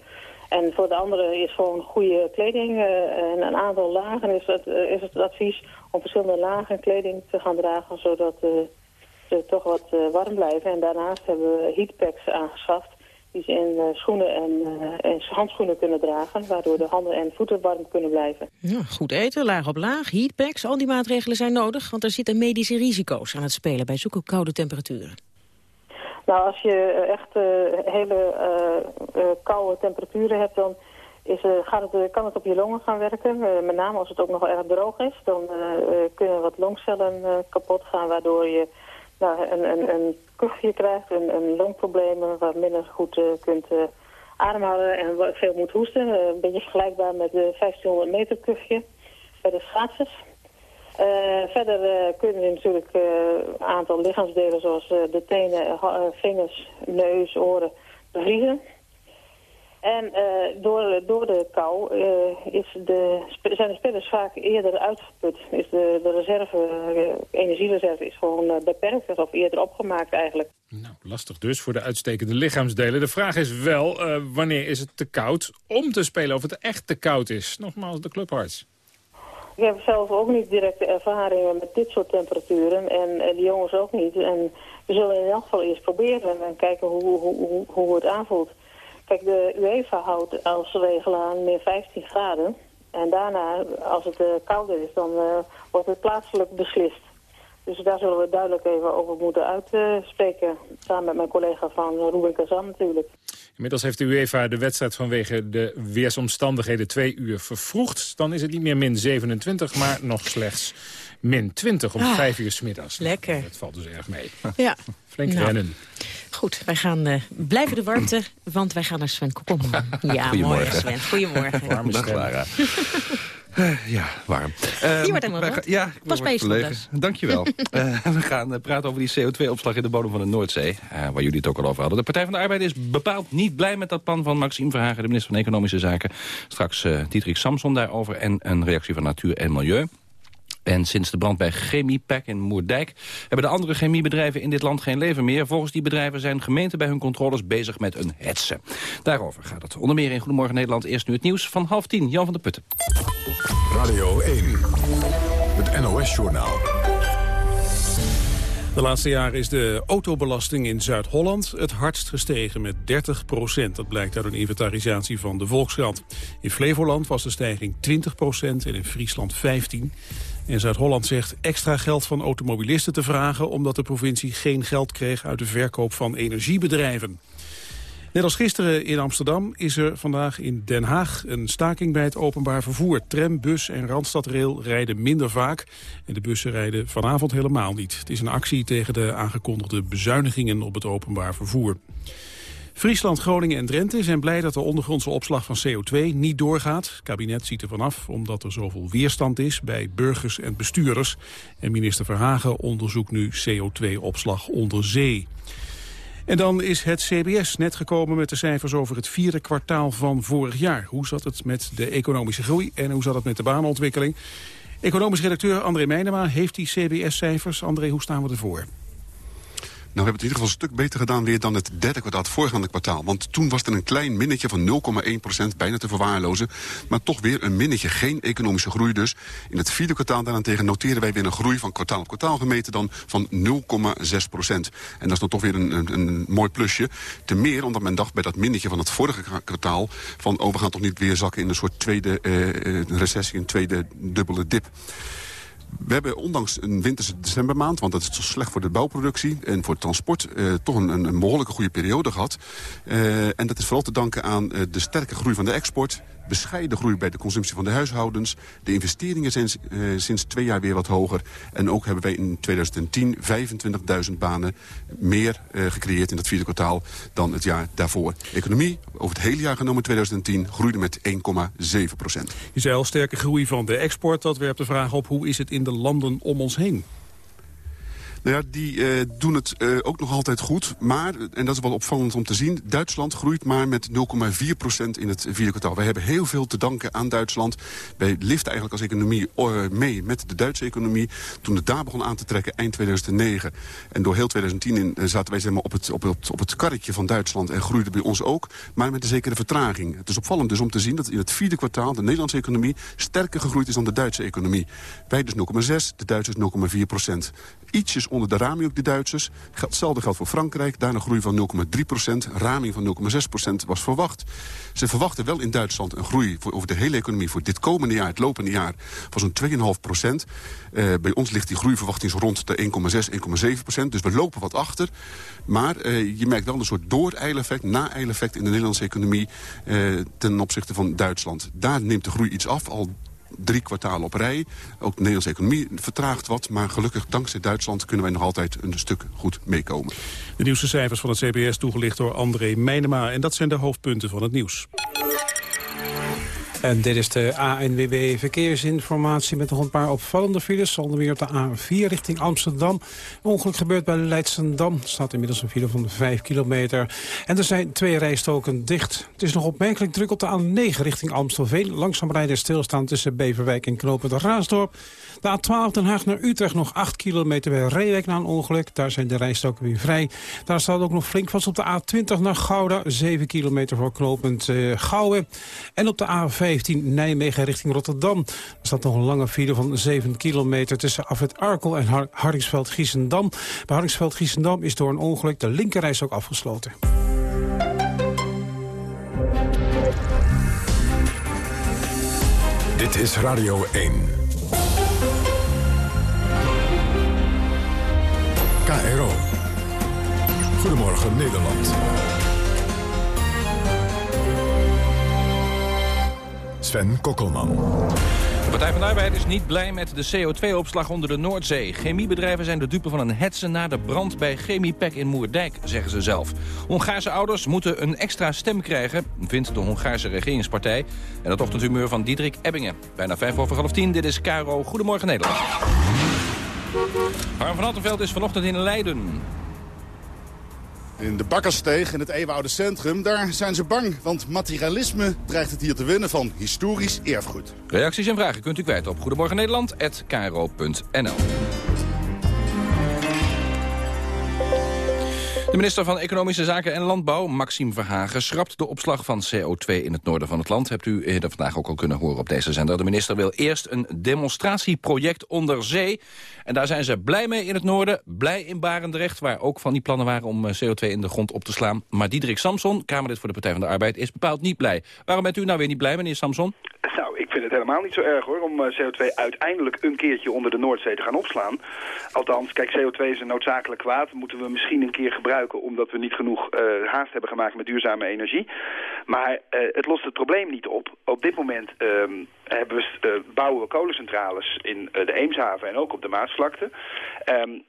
En voor de anderen is gewoon goede kleding en een aantal lagen is het, is het advies om verschillende lagen kleding te gaan dragen, zodat ze toch wat warm blijven. En daarnaast hebben we heatpacks aangeschaft die ze in uh, schoenen en, uh, en handschoenen kunnen dragen... waardoor de handen en voeten warm kunnen blijven. Ja, goed eten, laag op laag, heatpacks, al die maatregelen zijn nodig... want er zitten medische risico's aan het spelen bij zulke koude temperaturen. Nou, als je echt uh, hele koude temperaturen hebt... dan is, gaat het, kan het op je longen gaan werken. met name als het ook nog erg droog is. Dan kunnen wat longcellen kapot gaan... waardoor je nou, een, een, een kuchje krijgt, een, een longproblemen, wat minder goed uh, kunt uh, ademhalen en veel moet hoesten. Uh, een beetje vergelijkbaar met de 1500 meter kuchje bij de schaatsers. verder kunnen je natuurlijk een aantal lichaamsdelen zoals de tenen, vingers, neus, oren bevriezen. En uh, door, door de kou uh, is de, zijn de spelers vaak eerder uitgeput. Is de, de reserve, uh, energiereserve is gewoon beperkt of eerder opgemaakt eigenlijk. Nou, lastig dus voor de uitstekende lichaamsdelen. De vraag is wel, wanneer is het te koud om te spelen of het echt te koud is? Nogmaals, de clubarts. Ik heb zelf ook niet directe ervaringen met dit soort temperaturen en de jongens ook niet. En we zullen in elk geval eerst proberen en kijken hoe, hoe, hoe, hoe het aanvoelt. Kijk, de UEFA houdt als regel aan meer 15 graden. En daarna, als het uh, kouder is, dan uh, wordt het plaatselijk beslist. Dus daar zullen we duidelijk even over moeten uitspreken. Samen met mijn collega van Ruben Kazan natuurlijk. Inmiddels heeft de UEFA de wedstrijd vanwege de weersomstandigheden twee uur vervroegd. Dan is het niet meer min 27, maar nog slechts min 20 om ah, vijf uur s middags. Lekker. Dat valt dus erg mee. *laughs* Ja. Flink nou, rennen. Goed, wij gaan uh, blijven de warmte, want wij gaan naar Sven Kokkelman. *laughs* Ja, mooi Sven. Goedemorgen. Warme Dag, Lara. Uh, *laughs* ja, warm. Uh, Hier wordt helemaal wat. Ja, Pas bij je Dankjewel. uh, we gaan praten over die CO2-opslag in de bodem van de Noordzee. waar jullie het ook al over hadden. De Partij van de Arbeid is bepaald niet blij met dat plan van Maxime Verhagen... de minister van Economische Zaken. Straks Dietrich Samson daarover en een reactie van Natuur en Milieu. En sinds de brand bij Chemiepack in Moerdijk... hebben de andere chemiebedrijven in dit land geen leven meer. Volgens die bedrijven zijn gemeenten bij hun controles bezig met een hetsen. Daarover gaat het onder meer in Goedemorgen Nederland. Eerst nu het nieuws van half tien. Jan van der Putten. Radio 1, het NOS-journaal. De laatste jaren is de autobelasting in Zuid-Holland het hardst gestegen met 30 procent. Dat blijkt uit een inventarisatie van de Volkskrant. In Flevoland was de stijging 20 procent en in Friesland 15. En Zuid-Holland zegt extra geld van automobilisten te vragen... omdat de provincie geen geld kreeg uit de verkoop van energiebedrijven. Net als gisteren in Amsterdam is er vandaag in Den Haag een staking bij het openbaar vervoer. Tram, bus en Randstadrail rijden minder vaak en de bussen rijden vanavond helemaal niet. Het is een actie tegen de aangekondigde bezuinigingen op het openbaar vervoer. Friesland, Groningen en Drenthe zijn blij dat de ondergrondse opslag van CO2 niet doorgaat. Het kabinet ziet er vanaf omdat er zoveel weerstand is bij burgers en bestuurders. En minister Verhagen onderzoekt nu CO2-opslag onder zee. En dan is het CBS net gekomen met de cijfers over het vierde kwartaal van vorig jaar. Hoe zat het met de economische groei en hoe zat het met de banenontwikkeling? Economisch redacteur André Meijnema heeft die CBS-cijfers. André, hoe staan we ervoor? Nou, we hebben het in ieder geval een stuk beter gedaan weer dan het derde kwartaal, het voorgaande kwartaal. Want toen was er een klein minnetje van 0,1% bijna te verwaarlozen. Maar toch weer een minnetje, geen economische groei dus. In het vierde kwartaal daarentegen noteren wij weer een groei van kwartaal op kwartaal gemeten dan van 0,6% En dat is dan toch weer een, een, mooi plusje. Te meer omdat men dacht bij dat minnetje van het vorige kwartaal van oh, we gaan toch niet weer zakken in een soort tweede uh, recessie, een tweede dubbele dip. We hebben ondanks een winterse decembermaand... want dat is zo slecht voor de bouwproductie en voor het transport... Eh, toch een, een, behoorlijke goede periode gehad. Uh, en dat is vooral te danken aan uh, de sterke groei van de export bescheiden groei bij de consumptie van de huishoudens. De investeringen zijn uh, sinds twee jaar weer wat hoger. En ook hebben wij in 2010 25.000 banen meer uh, gecreëerd in dat vierde kwartaal dan het jaar daarvoor. De economie over het hele jaar genomen 2010 groeide met 1,7 procent. Je zei al sterke groei van de export. Dat werpt de vraag op hoe is het in de landen om ons heen? Nou ja, die uh, doen het uh, ook nog altijd goed. Maar, en dat is wel opvallend om te zien... Duitsland groeit maar met 0,4% in het vierde kwartaal. Wij hebben heel veel te danken aan Duitsland. Wij liften eigenlijk als economie uh, mee met de Duitse economie... toen het daar begon aan te trekken eind 2009. En door heel 2010 in, zaten wij zeg maar, op, het, op, het, op het karretje van Duitsland... en groeide bij ons ook, maar met een zekere vertraging. Het is opvallend dus om te zien dat in het vierde kwartaal... de Nederlandse economie sterker gegroeid is dan de Duitse economie. Wij dus 0,6, de Duitsers 0,4% Ietsjes onder de raming ook de Duitsers. Hetzelfde geldt voor Frankrijk. Daar een groei van 0,3 procent. Raming van 0,6 procent was verwacht. Ze verwachten wel in Duitsland een groei voor, over de hele economie... voor dit komende jaar, het lopende jaar, van zo'n 2,5 procent. Uh, bij ons ligt die groeiverwachting rond de 1,6, 1,7 procent. Dus we lopen wat achter. Maar uh, je merkt wel een soort door-eileffect, na-eileffect... in de Nederlandse economie uh, ten opzichte van Duitsland. Daar neemt de groei iets af, al drie kwartalen op rij. Ook de Nederlandse economie vertraagt wat. Maar gelukkig, dankzij Duitsland, kunnen wij nog altijd een stuk goed meekomen. De nieuwste cijfers van het CBS toegelicht door André Meijnema. En dat zijn de hoofdpunten van het nieuws. En dit is de ANWB Verkeersinformatie met nog een paar opvallende files. Onder meer op de A4 richting Amsterdam. ongeluk gebeurt bij Leidsendam. Er staat inmiddels een file van 5 kilometer. En er zijn twee rijstoken dicht. Het is nog opmerkelijk druk op de A9 richting Amstelveen. Langzaam rijden stilstaan tussen Beverwijk en Knopen Raasdorp. De A12 Den Haag naar Utrecht nog 8 kilometer bij Reewijk na een ongeluk. Daar zijn de rijstoken weer vrij. Daar staat ook nog flink vast op de A20 naar Gouda. 7 kilometer voor knooppunt uh, Gouwen. En op de A15 Nijmegen richting Rotterdam. Er staat nog een lange file van 7 kilometer tussen Afrit Arkel en Har Hardingsveld-Giessendam. Bij Hardingsveld-Giessendam is door een ongeluk de linkerreis ook afgesloten. Dit is Radio 1. KRO. Goedemorgen Nederland. Sven Kokkelman. De Partij van de Arbeid is niet blij met de CO2-opslag onder de Noordzee. Chemiebedrijven zijn de dupe van een hetsen na de brand bij Chemiepek in Moerdijk, zeggen ze zelf. Hongaarse ouders moeten een extra stem krijgen, vindt de Hongaarse regeringspartij. En dat ochtendhumeur van Diederik Ebbingen. Bijna vijf over half tien, dit is Caro. Goedemorgen Nederland. Harm van Attenveld is vanochtend in Leiden. In de Bakkersteeg in het Eeuwoude Centrum, daar zijn ze bang. Want materialisme dreigt het hier te winnen van historisch erfgoed. Reacties en vragen kunt u kwijt op Goedemorgen Nederland@kro.nl. De minister van Economische Zaken en Landbouw, Maxime Verhagen... schrapt de opslag van CO2 in het noorden van het land. Hebt u eerder vandaag ook al kunnen horen op deze zender. De minister wil eerst een demonstratieproject onder zee. En daar zijn ze blij mee in het noorden. Blij in Barendrecht, waar ook van die plannen waren... om eh, CO2 in de grond op te slaan. Maar Diederik Samson, Kamerlid voor de Partij van de Arbeid... is bepaald niet blij. Waarom bent u nou weer niet blij, meneer Samson? Nou, ik vind het helemaal niet zo erg hoor, om eh, CO2 uiteindelijk een keertje onder de Noordzee te gaan opslaan. Althans, kijk, CO2 is een noodzakelijk kwaad. Moeten we misschien een keer gebruiken omdat we niet genoeg uh, haast hebben gemaakt met duurzame energie. Maar het lost het probleem niet op. Op dit moment um, hebben we, bouwen we kolencentrales in de Eemshaven en ook op de Um,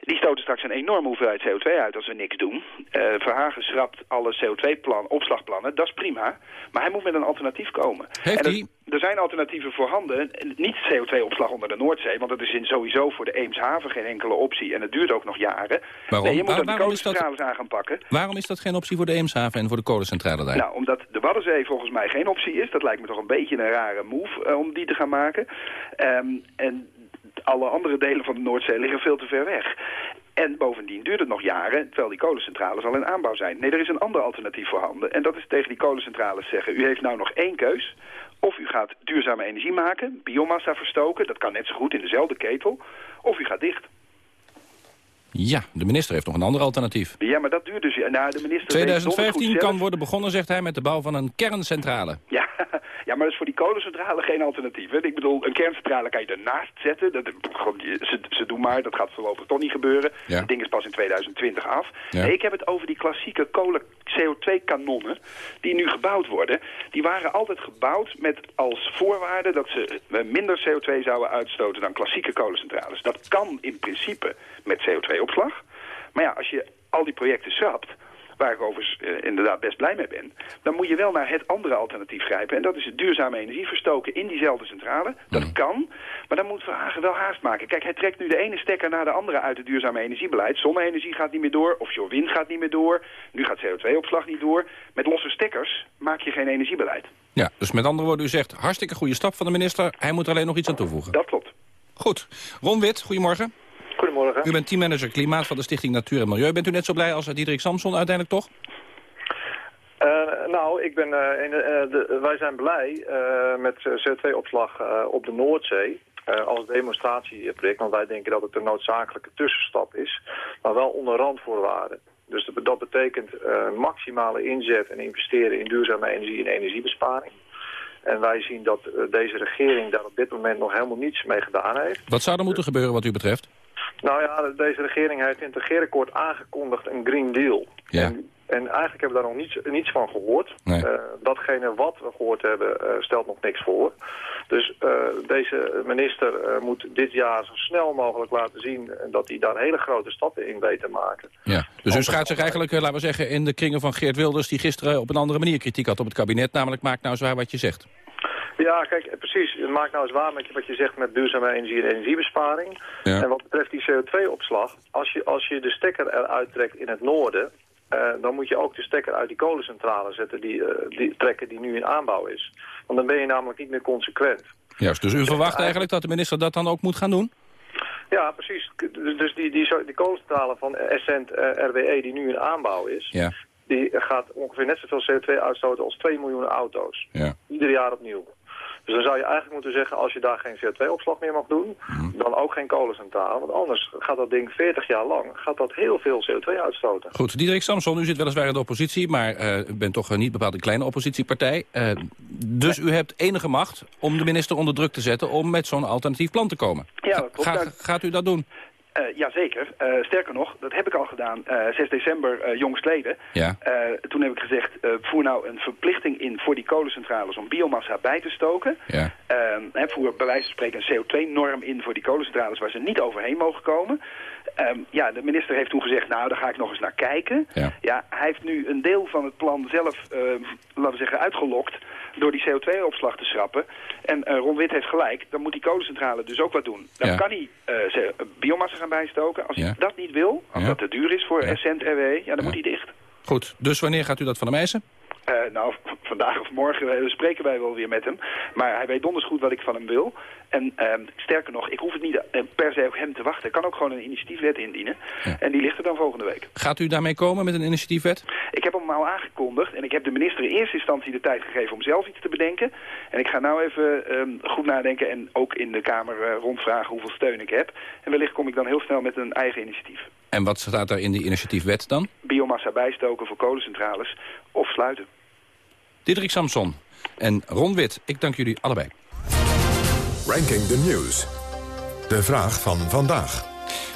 die stoten straks een enorme hoeveelheid CO2 uit als we niks doen. Uh, Verhagen schrapt alle CO2-opslagplannen, dat is prima. Maar hij moet met een alternatief komen. Heeft en. Er zijn alternatieven voorhanden. Niet CO2-opslag onder de Noordzee, want dat is in sowieso voor de Eemshaven geen enkele optie. En het duurt ook nog jaren. Waarom? Nee, je moet Waar, er de kolencentrales aan gaan pakken. Waarom is dat geen optie voor de Eemshaven en voor de kolencentrale daar? Nou, omdat de Waddenzee volgens mij geen optie is. Dat lijkt me toch een beetje een rare move uh, om die te gaan maken. Um, en alle andere delen van de Noordzee liggen veel te ver weg. En bovendien duurt het nog jaren, terwijl die kolencentrales al in aanbouw zijn. Nee, er is een ander alternatief voorhanden. En dat is tegen die kolencentrales zeggen, u heeft nou nog één keus. Of u gaat duurzame energie maken, biomassa verstoken, dat kan net zo goed in dezelfde ketel. Of u gaat dicht. Ja, de minister heeft nog een ander alternatief. Ja, maar dat duurt dus... Nou, de minister 2015 kan worden begonnen, zegt hij, met de bouw van een kerncentrale. Ja, ja, maar dat is voor die kolencentrale geen alternatief. Hè? Ik bedoel, een kerncentrale kan je ernaast zetten. Dat, ze, ze doen maar, dat gaat voorlopig toch niet gebeuren. Ja. Het ding is pas in 2020 af. Ja. Nee, ik heb het over die klassieke kolen CO2-kanonnen die nu gebouwd worden. Die waren altijd gebouwd met als voorwaarde dat ze minder CO2 zouden uitstoten dan klassieke kolencentrales. Dat kan in principe met CO2-opslag. Maar ja, als je al die projecten schrapt, waar ik overigens uh, inderdaad best blij mee ben... dan moet je wel naar het andere alternatief grijpen. En dat is het duurzame energie verstoken in diezelfde centrale. Dat Mhm. kan, maar dan moet Verhagen wel haast maken. Kijk, hij trekt nu de ene stekker naar de andere uit het duurzame energiebeleid. Zonne-energie gaat niet meer door, offshore wind gaat niet meer door. Nu gaat CO2-opslag niet door. Met losse stekkers maak je geen energiebeleid. Ja, dus met andere woorden, u zegt hartstikke goede stap van de minister. Hij moet er alleen nog iets aan toevoegen. Dat klopt. Goed. Ron Wit, goedemorgen. Goedemorgen. U bent teammanager Klimaat van de Stichting Natuur en Milieu. Bent u net zo blij als Diederik Samson uiteindelijk toch? Uh, nou, ik ben, uh, in, uh, de, wij zijn blij met CO2-opslag op de Noordzee als demonstratieproject. Want wij denken dat het een noodzakelijke tussenstap is, maar wel onder randvoorwaarden. Dus dat betekent maximale inzet en investeren in duurzame energie en energiebesparing. En wij zien dat deze regering daar op dit moment nog helemaal niets mee gedaan heeft. Wat zou er moeten gebeuren wat u betreft? Nou ja, deze regering heeft in het regeerakkoord aangekondigd een Green Deal. Ja. En, en eigenlijk hebben we daar nog niets, niets van gehoord. Nee. Uh, datgene wat we gehoord hebben uh, stelt nog niks voor. Dus uh, deze minister moet dit jaar zo snel mogelijk laten zien... dat hij daar hele grote stappen in weet te maken. Ja. Dus u schaart zich eigenlijk, laten we zeggen, in de kringen van Geert Wilders... die gisteren op een andere manier kritiek had op het kabinet. Namelijk, maak nou zwaar wat je zegt. Ja, kijk, precies. Maak nou eens waar met wat je zegt met duurzame energie en energiebesparing. Ja. En wat betreft die CO2-opslag, als je, als je de stekker eruit trekt in het noorden... Uh, dan moet je ook de stekker uit die kolencentrale zetten, die, uh, die trekken die nu in aanbouw is. Want dan ben je namelijk niet meer consequent. Juist, dus u verwacht eigenlijk dat de minister dat dan ook moet gaan doen? Ja, precies. Dus die, die, die kolencentrale van Essent uh, RWE die nu in aanbouw is... Ja. die gaat ongeveer net zoveel CO2 uitstoten als 2 miljoen auto's. Ja. Ieder jaar opnieuw. Dus dan zou je eigenlijk moeten zeggen, als je daar geen CO2-opslag meer mag doen, dan ook geen kolencentrale. Want anders gaat dat ding 40 jaar lang, gaat dat heel veel CO2 uitstoten. Goed, Diederik Samson, u zit weliswaar in de oppositie, maar uh, u bent toch niet bepaald een kleine oppositiepartij. Uh, dus u hebt enige macht om de minister onder druk te zetten om met zo'n alternatief plan te komen. Ja, dat klopt. Ga, gaat u dat doen? Uh, jazeker. Uh, sterker nog, dat heb ik al gedaan uh, 6 december uh, jongstleden. Ja. toen heb ik gezegd, voer nou een verplichting in voor die kolencentrales om biomassa bij te stoken. Ja. He, voer bij wijze van spreken een CO2-norm in voor die kolencentrales waar ze niet overheen mogen komen. Um, ja, de minister heeft toen gezegd, nou, daar ga ik nog eens naar kijken. Ja. ja hij heeft nu een deel van het plan zelf, laten we zeggen, uitgelokt door die CO2-opslag te schrappen. En uh, Ron Wit heeft gelijk, dan moet die kolencentrale dus ook wat doen. Dan Ja. kan hij uh, biomassa gaan bijstoken. Als Ja. hij dat niet wil, als Ja. dat te duur is voor Ja. Essent RW, ja, dan moet hij dicht. Goed, dus wanneer gaat u dat van hem eisen? Eh, nou, vandaag of morgen eh, spreken wij wel weer met hem. Maar hij weet donders goed wat ik van hem wil. En ehm, sterker nog, ik hoef het niet eh, per se op hem te wachten. Ik kan ook gewoon een initiatiefwet indienen. En die ligt er dan volgende week. Gaat u daarmee komen met een initiatiefwet? Ik heb hem al aangekondigd en ik heb de minister in eerste instantie de tijd gegeven om zelf iets te bedenken. En ik ga nou even ehm, goed nadenken en ook in de Kamer rondvragen hoeveel steun ik heb. En wellicht kom ik dan heel snel met een eigen initiatief. En wat staat er in die initiatiefwet dan? Biomassa bijstoken voor kolencentrales of sluiten. Diederik Samson en Ron Wit, ik dank jullie allebei. Ranking the News. De vraag van vandaag.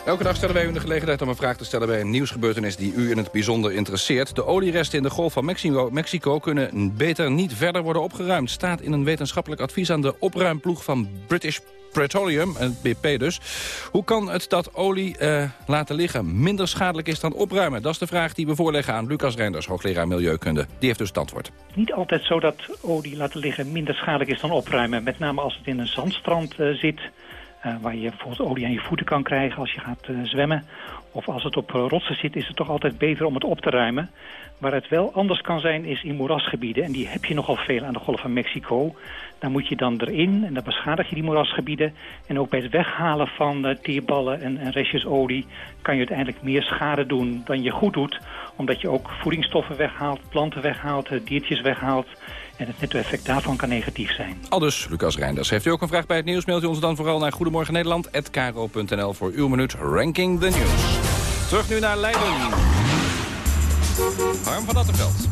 Elke dag stellen wij u de gelegenheid om een vraag te stellen bij een nieuwsgebeurtenis die u in het bijzonder interesseert. De olieresten in de Golf van Mexico, Mexico kunnen beter niet verder worden opgeruimd. Staat in een wetenschappelijk advies aan de opruimploeg van British Petroleum, het BP dus. Hoe kan het dat olie eh, laten liggen minder schadelijk is dan opruimen? Dat is de vraag die we voorleggen aan Lucas Reinders, hoogleraar Milieukunde. Die heeft dus het antwoord. niet altijd zo dat olie laten liggen minder schadelijk is dan opruimen. Met name als het in een zandstrand eh, zit, eh, waar je bijvoorbeeld olie aan je voeten kan krijgen als je gaat eh, zwemmen. Of als het op eh, rotsen zit, is het toch altijd beter om het op te ruimen. Waar het wel anders kan zijn, is in moerasgebieden. En die heb je nogal veel aan de Golf van Mexico. Daar moet je dan erin en dan beschadig je die moerasgebieden. En ook bij het weghalen van eh, teerballen en, en restjes olie... kan je uiteindelijk meer schade doen dan je goed doet. Omdat je ook voedingsstoffen weghaalt, planten weghaalt, diertjes weghaalt. En het netto-effect daarvan kan negatief zijn. Aldus, Lucas Reinders. Heeft u ook een vraag bij het nieuws, mailt u ons dan vooral naar Goedemorgen Nederland@kro.nl voor uw minuut Ranking the News. Terug nu naar Leiden. Harm van Attenveld.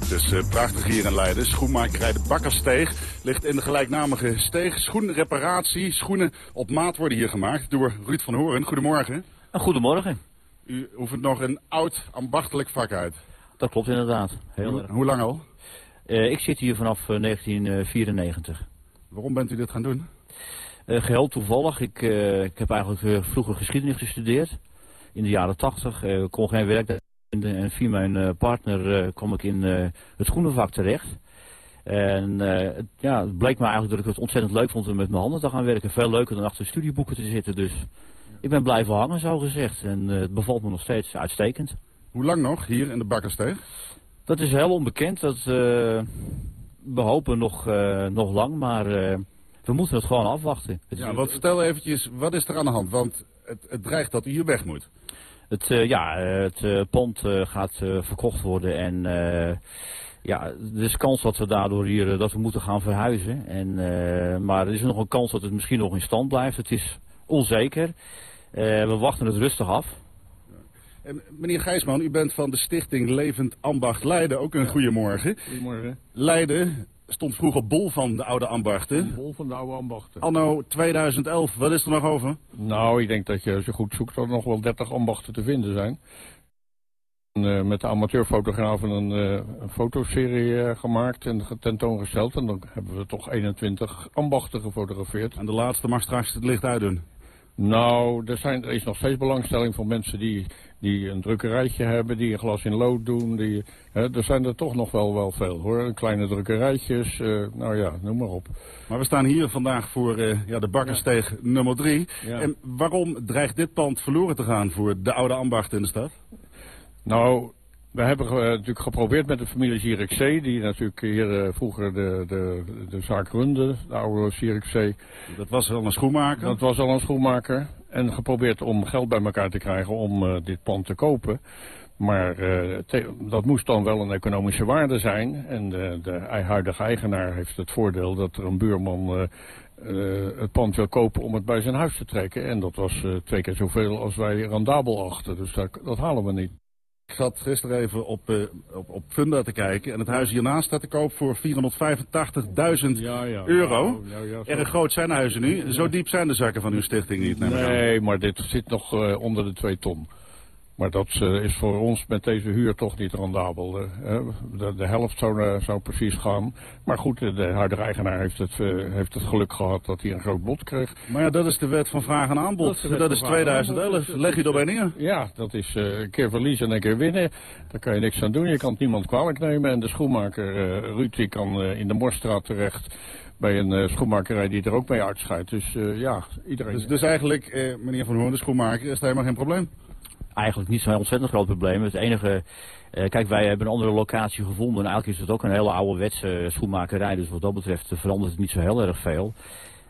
Het is eh, prachtig hier in Leiden. Schoenmakerij de Bakkersteeg ligt in de gelijknamige steeg. Schoenreparatie, schoenen op maat worden hier gemaakt door Ruud van Horen. Goedemorgen. Goedemorgen. U oefent nog een oud ambachtelijk vak uit. Dat klopt inderdaad. Heel Hoe, erg. hoe lang al? Eh, ik zit hier vanaf eh, 1994. Waarom bent u dit gaan doen? Eh, geheel toevallig. Ik, eh, ik heb eigenlijk eh, vroeger geschiedenis gestudeerd. In de jaren 80. eh, Ik kon geen werk vinden. En via mijn eh, partner eh, kwam ik in eh, het schoenenvak terecht. En eh, het, ja, het bleek me eigenlijk dat ik het ontzettend leuk vond om met mijn handen te gaan werken. Veel leuker dan achter studieboeken te zitten. Dus ik ben blijven hangen, zo gezegd. En eh, het bevalt me nog steeds uitstekend. Hoe lang nog hier in de Bakkersteeg? Dat is heel onbekend. Dat, eh, we hopen nog, eh, nog lang, maar eh, we moeten het gewoon afwachten. Het, Ja, wat vertel eventjes, wat is er aan de hand? Want het, het dreigt dat u hier weg moet. het, ja, het pand gaat verkocht worden en ja, er is kans dat we daardoor hier dat we moeten gaan verhuizen. En, maar er is nog een kans dat het misschien nog in stand blijft. Het is onzeker. We wachten het rustig af. En meneer Gijsman, u bent van de stichting Levend Ambacht Leiden. Ook een goedemorgen. Goedemorgen. Leiden stond vroeger bol van de oude ambachten. Bol van de oude ambachten. Anno 2011, wat is er nog over? Nou, ik denk dat je als je goed zoekt er nog wel 30 ambachten te vinden zijn. En, eh, met de amateurfotografen een, eh, een fotoserie eh, gemaakt en tentoongesteld. En dan hebben we toch 21 ambachten gefotografeerd. En de laatste mag straks het licht uitdoen. Nou, er, zijn, er is nog steeds belangstelling van mensen die, die een drukkerijtje hebben, die een glas in lood doen. Die, hè, er zijn er toch nog wel, wel veel hoor. Kleine drukkerijtjes, eh, nou ja, noem maar op. Maar we staan hier vandaag voor eh, ja, de Bakkersteeg nummer 3. Ja. En waarom dreigt dit pand verloren te gaan voor de oude ambachten in de stad? Nou, we hebben eh, natuurlijk geprobeerd met de familie Zierikzee, die natuurlijk hier eh, vroeger de, de, de zaak runde, de oude Zierikzee. Dat was al een schoenmaker? Dat was al een schoenmaker. En geprobeerd om geld bij elkaar te krijgen om eh, dit pand te kopen. Maar dat moest dan wel een economische waarde zijn. En de, de huidige eigenaar heeft het voordeel dat er een buurman het pand wil kopen om het bij zijn huis te trekken. En dat was twee keer zoveel als wij rendabel achten. Dus dat, dat halen we niet. Ik zat gisteren even op, uh, op, op Funda te kijken. En het huis hiernaast staat te koop voor 485.000 ja, ja, euro. Ja, Erg groot zijn huizen nu. Zo diep zijn de zakken van uw stichting niet. Nee, maar dit zit nog uh, onder de 2 ton. Maar dat uh, is voor ons met deze huur toch niet rendabel. Uh, de, de, helft zou, uh, zou precies gaan. Maar goed, de huidige eigenaar heeft het, heeft het geluk gehad dat hij een groot bod kreeg. Maar ja, dat is de wet van vraag en aanbod. Dat is, dat is 2011. Leg je erbij neer? Ja, dat is een keer verliezen en een keer winnen. Daar kan je niks aan doen. Je kan het niemand kwalijk nemen. En de schoenmaker Ruud die kan in de Morstraat terecht bij een schoenmakerij die er ook mee uitscheidt. Dus ja, iedereen... Dus, dus eigenlijk, meneer Van Hoorn, de schoenmaker, is daar helemaal geen probleem? Eigenlijk niet zo'n ontzettend groot probleem. Het enige, uh, kijk wij hebben een andere locatie gevonden en eigenlijk is het ook een hele ouderwetse schoenmakerij. Dus wat dat betreft verandert het niet zo heel erg veel.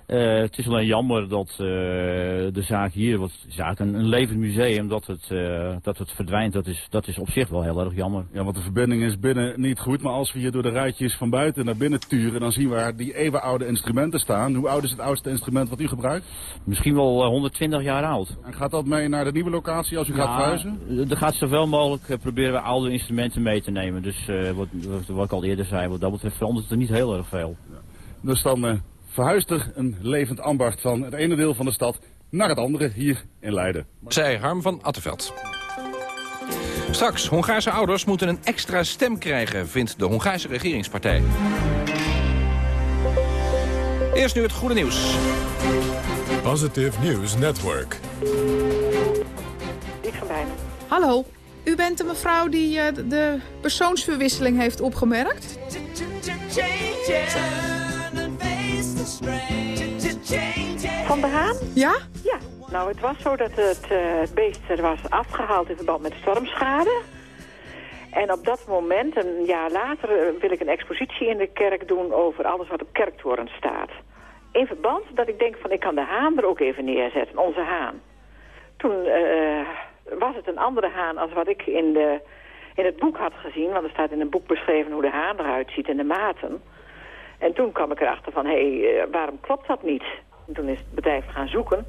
Uh, het is alleen jammer dat uh, de zaak hier, wat zaak een, een levend museum, dat het, uh, dat het verdwijnt. Dat is, dat is op zich wel heel erg jammer. Ja, want de verbinding is binnen niet goed. Maar als we hier door de rijtjes van buiten naar binnen turen, dan zien we waar die eeuwenoude instrumenten staan. Hoe oud is het oudste instrument wat u gebruikt? Misschien wel 120 jaar oud. En gaat dat mee naar de nieuwe locatie als u ja, gaat verhuizen? Er gaat zoveel mogelijk proberen we oude instrumenten mee te nemen. Dus wat, wat, ik al eerder zei, wat dat betreft verandert er niet heel erg veel. Ja. Dus dan verhuist er een levend ambacht van het ene deel van de stad naar het andere hier in Leiden. Zij Harm van Attenveld. Straks, Hongaarse ouders moeten een extra stem krijgen, vindt de Hongaarse regeringspartij. Eerst nu het goede nieuws. Positive News Network. Ik van Hallo, u bent de mevrouw die uh, de persoonsverwisseling heeft opgemerkt? Van de Haan? Ja? Ja. Nou, het was zo dat het, uh, het beest er was afgehaald in verband met stormschade. En op dat moment, een jaar later, uh, wil ik een expositie in de kerk doen over alles wat op kerktoren staat. In verband dat ik denk van, ik kan de haan er ook even neerzetten, onze haan. Toen uh, was het een andere haan als wat ik in, de, in het boek had gezien. Want er staat in een boek beschreven hoe de haan eruit ziet en de maten. En toen kwam ik erachter van, hé, hey, waarom klopt dat niet? En toen is het bedrijf gaan zoeken.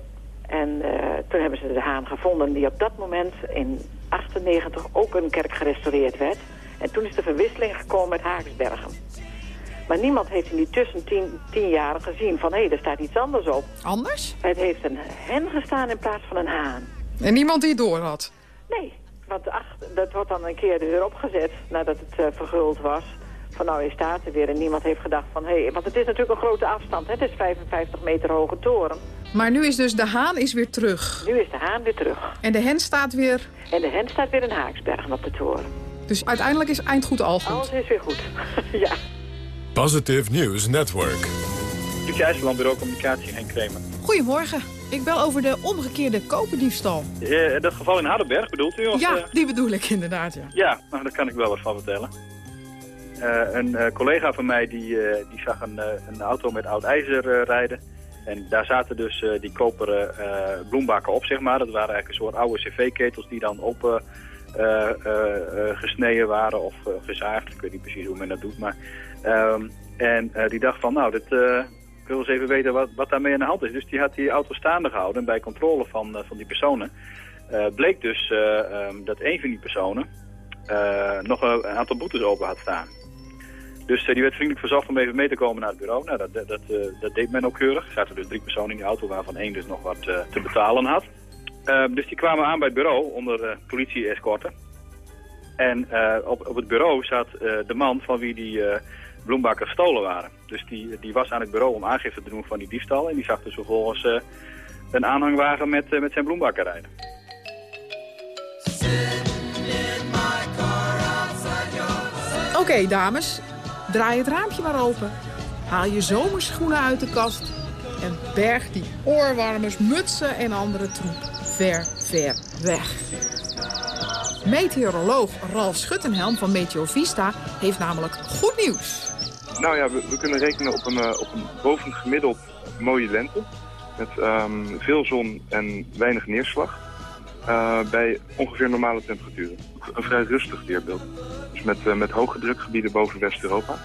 En uh, toen hebben ze de haan gevonden die op dat moment in 98 ook een kerk gerestaureerd werd. En toen is de verwisseling gekomen met Haaksbergen. Maar niemand heeft in die tussen tien, tien jaren gezien van, hé, hey, er staat iets anders op. Anders? Het heeft een hen gestaan in plaats van een haan. En niemand die het door had? Nee, want ach, dat wordt dan een keer de deur opgezet nadat het uh, verguld was van nou je staat er weer en niemand heeft gedacht van hé, hey, want het is natuurlijk een grote afstand, hè? het is 55 meter hoge toren. Maar nu is dus de haan is weer terug. Nu is de haan weer terug. En de hen staat weer... En de hen staat weer in Haaksbergen op de toren. Dus uiteindelijk is eind goed al goed? Alles is weer goed, *laughs* ja. Positive News Network. Stukje IJsland Bureau Communicatie, Henk Kremer. Goedemorgen. Ik bel over de omgekeerde koperdiefstal. Uh, dat geval in Hardenberg bedoelt u? Of, ja, uh... die bedoel ik inderdaad, ja. Ja, nou, daar kan ik wel wat van vertellen. Uh, een uh, collega van mij die, uh, die zag een, een, auto met oud ijzer rijden. En daar zaten dus die koperen bloembakken op, zeg maar. Dat waren eigenlijk een soort oude cv-ketels die dan op gesneden waren of gezaagd. Ik weet niet precies hoe men dat doet. Maar, um, en die dacht van, nou, dit, ik wil eens even weten wat, wat daarmee aan de hand is. Dus die had die auto staande gehouden. En bij controle van, van die personen bleek dus um, dat een van die personen nog een, een aantal boetes open had staan. Dus uh, die werd vriendelijk verzocht om even mee te komen naar het bureau. Nou, dat, dat, uh, dat deed men ook keurig. Er zaten dus drie personen in die auto, waarvan één dus nog wat uh, te betalen had. dus die kwamen aan bij het bureau onder politie-escorten. En op, op het bureau zat de man van wie die bloembakken gestolen waren. Dus die, die was aan het bureau om aangifte te doen van die diefstal. En die zag dus vervolgens een aanhangwagen met, met zijn bloembakken rijden. Oké, dames. Draai het raampje maar open. Haal je zomerschoenen uit de kast. En berg die oorwarmers, mutsen en andere troep ver, ver weg. Meteoroloog Ralf Schuttenhelm van Meteovista heeft namelijk goed nieuws. Nou ja, we, we kunnen rekenen op een, uh, op een bovengemiddeld mooie lente. Met um, veel zon en weinig neerslag. Uh, bij ongeveer normale temperaturen. Een vrij rustig weerbeeld. Dus met, uh, met hoge drukgebieden boven West-Europa.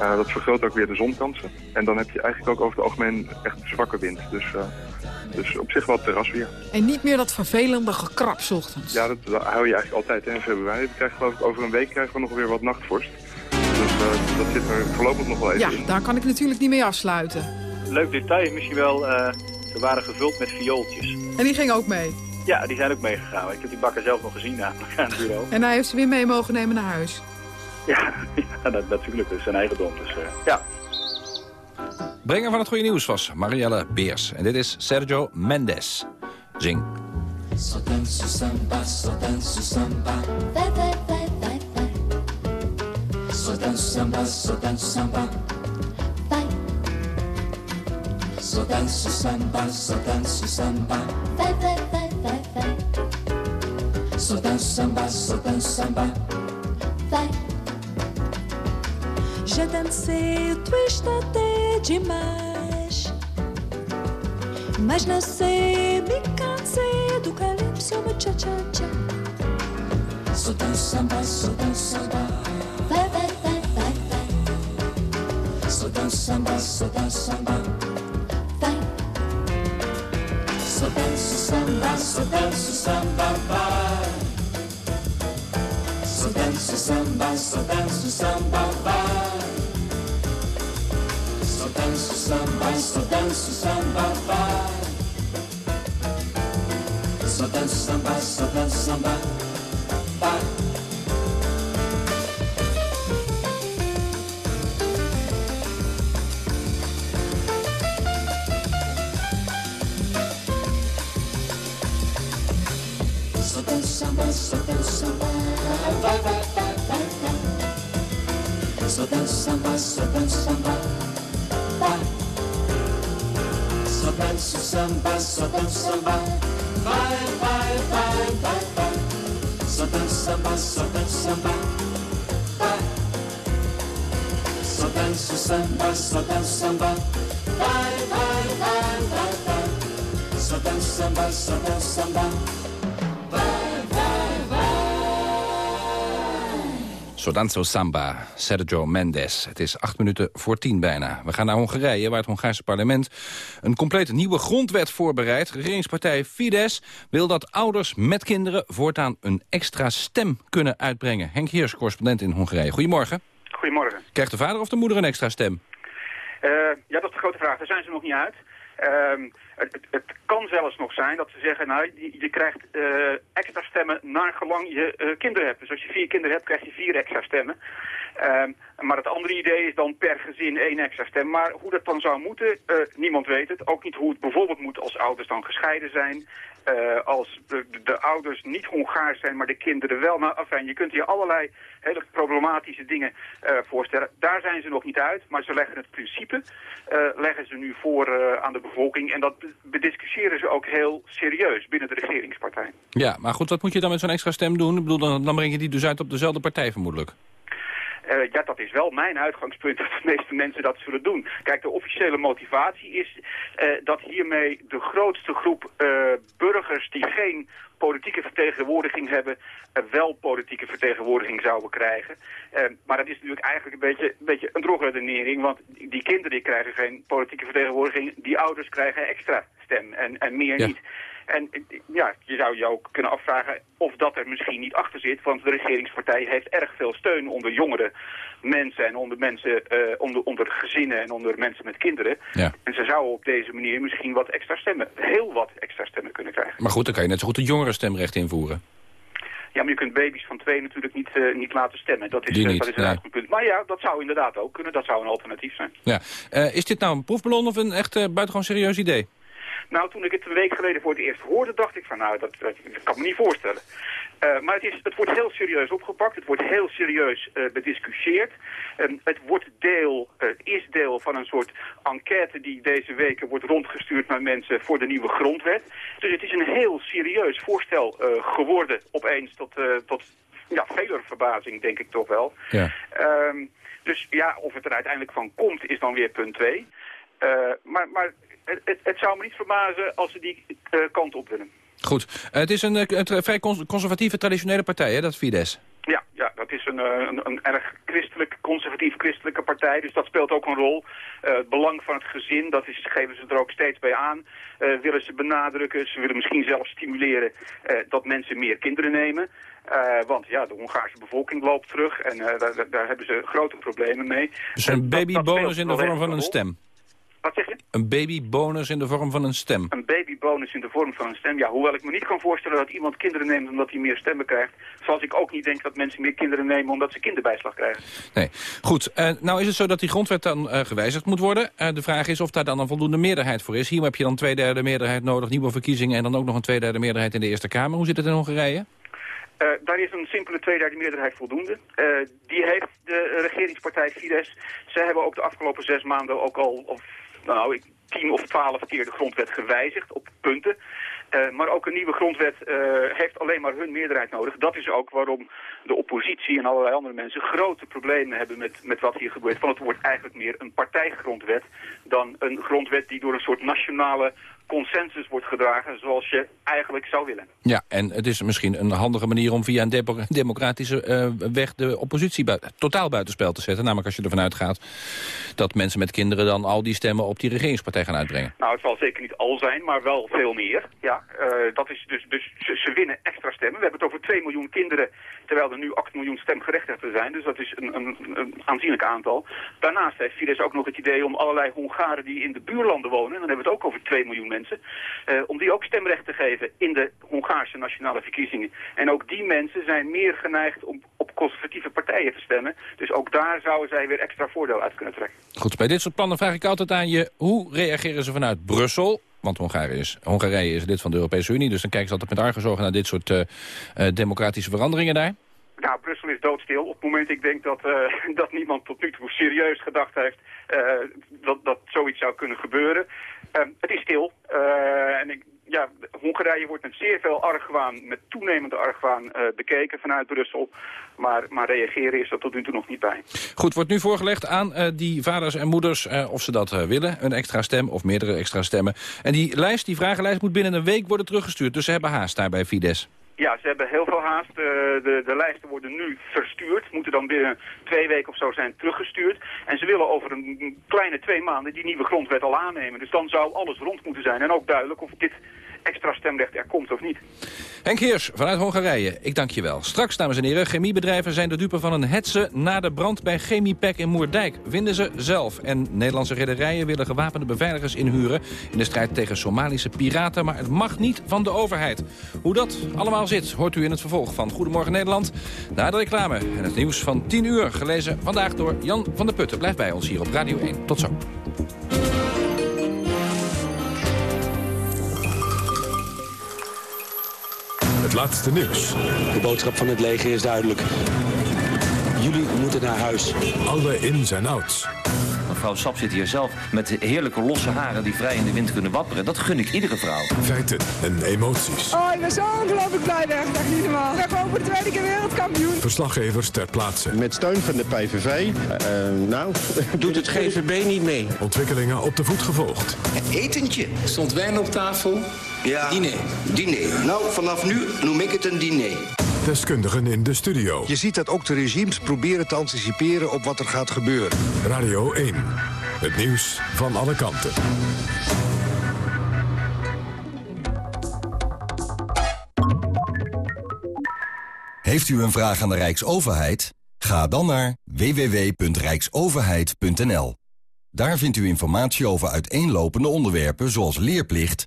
Uh, dat vergroot ook weer de zonkansen. En dan heb je eigenlijk ook over het algemeen echt zwakke wind. Dus, uh, dus op zich wel terrasweer. En niet meer dat vervelende gekrap 's ochtends. Ja, dat, dat, hou je eigenlijk altijd hè, in februari. We krijgen geloof ik over een week krijgen we nog weer wat nachtvorst. Dus uh, dat zit er voorlopig nog wel even ja, in. daar kan ik natuurlijk niet mee afsluiten. Leuk detail is misschien wel, ze waren gevuld met viooltjes. En die ging ook mee? Ja, die zijn ook meegegaan. Ik heb die bakker zelf nog gezien namelijk aan het bureau. En hij heeft ze weer mee mogen nemen naar huis? Ja, *laughs* ja dat, natuurlijk. Dat is zijn eigendom. Dus, uh, ja. Brenger van het goede nieuws was Marielle Beers. En dit is Sergio Mendes. Zing. So danço samba, samba. Vai, vai, vai, vai, vai. So danço samba, so danço samba. Vai. So danço samba, so danço samba. Vai, vai, vai, vai, vai. So danço samba, so danço samba. Vai. Já dancei o twist até demais Mas não sei, me cansei do calypso, no cha-cha-cha So danço samba, so danço samba Vai, vai, vai, vai, vai So danço samba, so danço samba samba, so danço samba, vai So danço samba, so danço samba, vai So danço samba, so danço samba, vai So danço samba, so danço samba, Danço samba, danço samba, vai, vai, vai, vai, vai. Samba, so danço samba, vai. So danço samba, so danço samba, vai, vai, vai, vai, vai. So danço samba, so danço samba. Sodanzo Samba, Sergio Mendes. Het is acht minuten voor tien bijna. We gaan naar Hongarije, waar het Hongaarse parlement... een compleet nieuwe grondwet voorbereidt. Regeringspartij Fidesz wil dat ouders met kinderen... voortaan een extra stem kunnen uitbrengen. Henk Heers, correspondent in Hongarije. Goedemorgen. Goedemorgen. Krijgt de vader of de moeder een extra stem? Uh, ja, dat is de grote vraag. Daar zijn ze nog niet uit. Uh, het, kan zelfs nog zijn dat ze zeggen, nou, je, krijgt uh, extra stemmen naar gelang je uh, kinderen hebt. Dus als je vier kinderen hebt, krijg je vier extra stemmen. Uh, maar het andere idee is dan per gezin één extra stem. Maar hoe dat dan zou moeten, uh, niemand weet het. Ook niet hoe het bijvoorbeeld moet als ouders dan gescheiden zijn. Als de, ouders niet Hongaars zijn, maar de kinderen wel. Nou, enfin, je kunt hier allerlei hele problematische dingen uh, voorstellen. Daar zijn ze nog niet uit, maar ze leggen het principe uh, leggen ze nu voor aan de bevolking. En dat bediscussiëren ze ook heel serieus binnen de regeringspartij. Ja, maar goed, wat moet je dan met zo'n extra stem doen? Ik bedoel, dan, dan breng je die dus uit op dezelfde partij vermoedelijk. Uh, ja, dat is wel mijn uitgangspunt *laughs* dat de meeste mensen dat zullen doen. Kijk, de officiële motivatie is uh, dat hiermee de grootste groep uh, burgers die geen politieke vertegenwoordiging hebben, wel politieke vertegenwoordiging zouden krijgen. maar dat is natuurlijk eigenlijk een beetje een, beetje een drogredenering, want die kinderen die krijgen geen politieke vertegenwoordiging, die ouders krijgen extra stem en, en meer ja. niet. En ja, je zou je ook kunnen afvragen of dat er misschien niet achter zit. Want de regeringspartij heeft erg veel steun onder jongere mensen en onder mensen, uh, onder, onder gezinnen en onder mensen met kinderen. Ja. En ze zouden op deze manier misschien wat extra stemmen, heel wat extra stemmen kunnen krijgen. Maar goed, dan kan je net zo goed een jongerenstemrecht invoeren. Ja, maar je kunt baby's van twee natuurlijk niet, uh, niet laten stemmen. Dat is, Die niet, dat is een punt. Maar ja, dat zou inderdaad ook kunnen. Dat zou een alternatief zijn. Ja. Uh, is dit nou een proefballon of een echt buitengewoon serieus idee? Nou, toen ik het een week geleden voor het eerst hoorde, dacht ik van nou, dat, dat, dat kan me niet voorstellen. Uh, maar het, is, het wordt heel serieus opgepakt, het wordt heel serieus uh, bediscussieerd. Um, het wordt deel, uh, is deel van een soort enquête die deze weken wordt rondgestuurd naar mensen voor de nieuwe grondwet. Dus het is een heel serieus voorstel geworden, opeens tot, tot ja, veler verbazing denk ik toch wel. Ja. Um, dus ja, of het er uiteindelijk van komt is dan weer punt 2. maar, maar het, het, het, zou me niet verbazen als ze die uh, kant op willen. Goed. Uh, het is een, een vrij conservatieve, traditionele partij, hè, dat Fidesz? Ja, ja dat, is een, eh, een, een erg christelijk, conservatief-christelijke partij, dus dat speelt ook een rol. Uh, het belang van het gezin, dat is, geven ze er ook steeds bij aan. Uh, willen ze benadrukken, ze willen misschien zelfs stimuleren dat mensen meer kinderen nemen. want ja, de Hongaarse bevolking loopt terug en daar, daar, hebben ze grote problemen mee. Dus een babybonus in de vorm van een stem? Wat zeg je? Een babybonus in de vorm van een stem. Een babybonus in de vorm van een stem, ja. Hoewel ik me niet kan voorstellen dat iemand kinderen neemt omdat hij meer stemmen krijgt. Zoals ik ook niet denk dat mensen meer kinderen nemen omdat ze kinderbijslag krijgen. Nee. Goed, uh, nou is het zo dat die grondwet dan uh, gewijzigd moet worden. Uh, de vraag is of daar dan een voldoende meerderheid voor is. Hier heb je dan twee derde meerderheid nodig, nieuwe verkiezingen... en dan ook nog een twee derde meerderheid in de Eerste Kamer. Hoe zit het in Hongarije? Uh, daar is een simpele tweederde meerderheid voldoende. Uh, die heeft de regeringspartij Fidesz. Ze hebben ook de afgelopen zes maanden ook al, of, nou, ik tien of twaalf keer de grondwet gewijzigd op punten. Uh, maar ook een nieuwe grondwet uh, heeft alleen maar hun meerderheid nodig. Dat is ook waarom de oppositie en allerlei andere mensen grote problemen hebben met, met wat hier gebeurt. Want het wordt eigenlijk meer een partijgrondwet dan een grondwet die door een soort nationale consensus wordt gedragen zoals je eigenlijk zou willen. Ja, en het is misschien een handige manier om via een democratische uh, weg de oppositie bui totaal buitenspel te zetten. Namelijk als je ervan uitgaat dat mensen met kinderen dan al die stemmen op die regeringspartij gaan uitbrengen. Nou, het zal zeker niet al zijn, maar wel veel meer. Ja, uh, dat is dus, dus ze, ze, winnen extra stemmen. We hebben het over 2 miljoen kinderen, terwijl er nu 8 miljoen stemgerechtigden zijn. Dus dat is een, een, aanzienlijk aantal. Daarnaast heeft Fidesz ook nog het idee om allerlei Hongaren die in de buurlanden wonen, en dan hebben we het ook over 2 miljoen mensen, uh, om die ook stemrecht te geven in de Hongaarse nationale verkiezingen. En ook die mensen zijn meer geneigd om op conservatieve partijen te stemmen. Dus ook daar zouden zij weer extra voordeel uit kunnen trekken. Goed, bij dit soort plannen vraag ik altijd aan je... hoe reageren ze vanuit Brussel want Hongarije is, Hongarije is lid van de Europese Unie... dus dan kijken ze altijd met argusogen naar dit soort uh, uh, democratische veranderingen daar. Nou, Brussel is doodstil. Op het moment ik denk dat, uh, *laughs* dat niemand tot nu toe serieus gedacht heeft dat, dat zoiets zou kunnen gebeuren. Het is stil. En ik, ja, Hongarije wordt met zeer veel argwaan, met toenemende argwaan uh, bekeken vanuit Brussel. Maar, maar reageren is er tot nu toe nog niet bij. Goed, wordt nu voorgelegd aan uh, die vaders en moeders uh, of ze dat willen. Een extra stem of meerdere extra stemmen. En die lijst, die vragenlijst moet binnen een week worden teruggestuurd. Dus ze hebben haast daar bij Fidesz. Ja, ze hebben heel veel haast. De, de, lijsten worden nu verstuurd. Moeten dan binnen twee weken of zo zijn teruggestuurd. En ze willen over een kleine twee maanden die nieuwe grondwet al aannemen. Dus dan zou alles rond moeten zijn. En ook duidelijk of dit extra stemrecht er komt of niet. Henk Heers vanuit Hongarije, ik dank je wel. Straks, dames en heren, chemiebedrijven zijn de dupe van een hetze... na de brand bij Chemiepack in Moerdijk. Vinden ze zelf. En Nederlandse rederijen willen gewapende beveiligers inhuren... in de strijd tegen Somalische piraten. Maar het mag niet van de overheid. Hoe dat allemaal zit, hoort u in het vervolg van Goedemorgen Nederland. Na de reclame en het nieuws van 10 uur. Gelezen vandaag door Jan van der Putten. Blijf bij ons hier op Radio 1. Tot zo. Het laatste nieuws. De boodschap van het leger is duidelijk. Jullie moeten naar huis. Alle ins en outs. Mevrouw Sap zit hier zelf met heerlijke losse haren die vrij in de wind kunnen wapperen. Dat gun ik iedere vrouw. Feiten en emoties. Oh, ik ben zo ongelooflijk blij, echt. Dag niet normaal. Ik ben gewoon voor de tweede keer wereldkampioen. Verslaggevers ter plaatse. Met steun van de PVV. Uh, nou, *laughs* doet het GVB niet mee. Ontwikkelingen op de voet gevolgd. Etentje. Stond wijn op tafel. Ja. Diner. Diner. Nou, vanaf nu noem ik het een diner. Deskundigen in de studio. Je ziet dat ook de regimes proberen te anticiperen op wat er gaat gebeuren. Radio 1. Het nieuws van alle kanten. Heeft u een vraag aan de Rijksoverheid? Ga dan naar www.rijksoverheid.nl. Daar vindt u informatie over uiteenlopende onderwerpen zoals leerplicht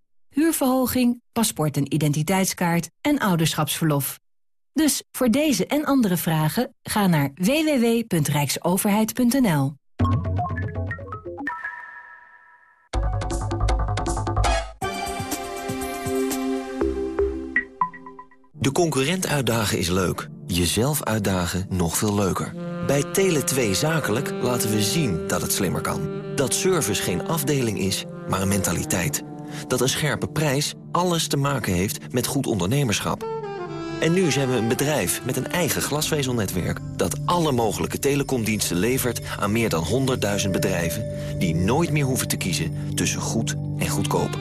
huurverhoging, paspoort en identiteitskaart en ouderschapsverlof. Dus voor deze en andere vragen ga naar www.rijksoverheid.nl. De concurrent uitdagen is leuk. Jezelf uitdagen nog veel leuker. Bij Tele2 Zakelijk laten we zien dat het slimmer kan. Dat service geen afdeling is, maar een mentaliteit. Dat een scherpe prijs alles te maken heeft met goed ondernemerschap. En nu zijn we een bedrijf met een eigen glasvezelnetwerk... dat alle mogelijke telecomdiensten levert aan meer dan 100.000 bedrijven... die nooit meer hoeven te kiezen tussen goed en goedkoop.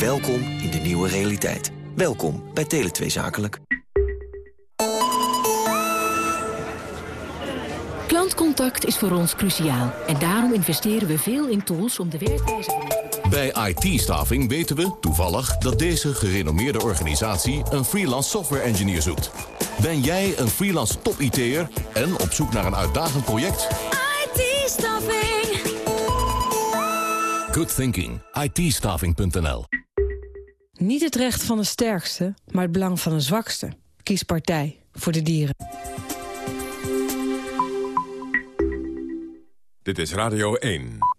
Welkom in de nieuwe realiteit. Welkom bij Tele2 Zakelijk. Klantcontact is voor ons cruciaal. En daarom investeren we veel in tools om de werkwijze Bij IT-staffing weten we toevallig dat deze gerenommeerde organisatie een freelance software engineer zoekt. Ben jij een freelance top-IT'er en op zoek naar een uitdagend project? IT-staffing. Good thinking. IT-staffing.nl Niet het recht van de sterkste, maar het belang van de zwakste. Kies partij voor de dieren. Dit is Radio 1.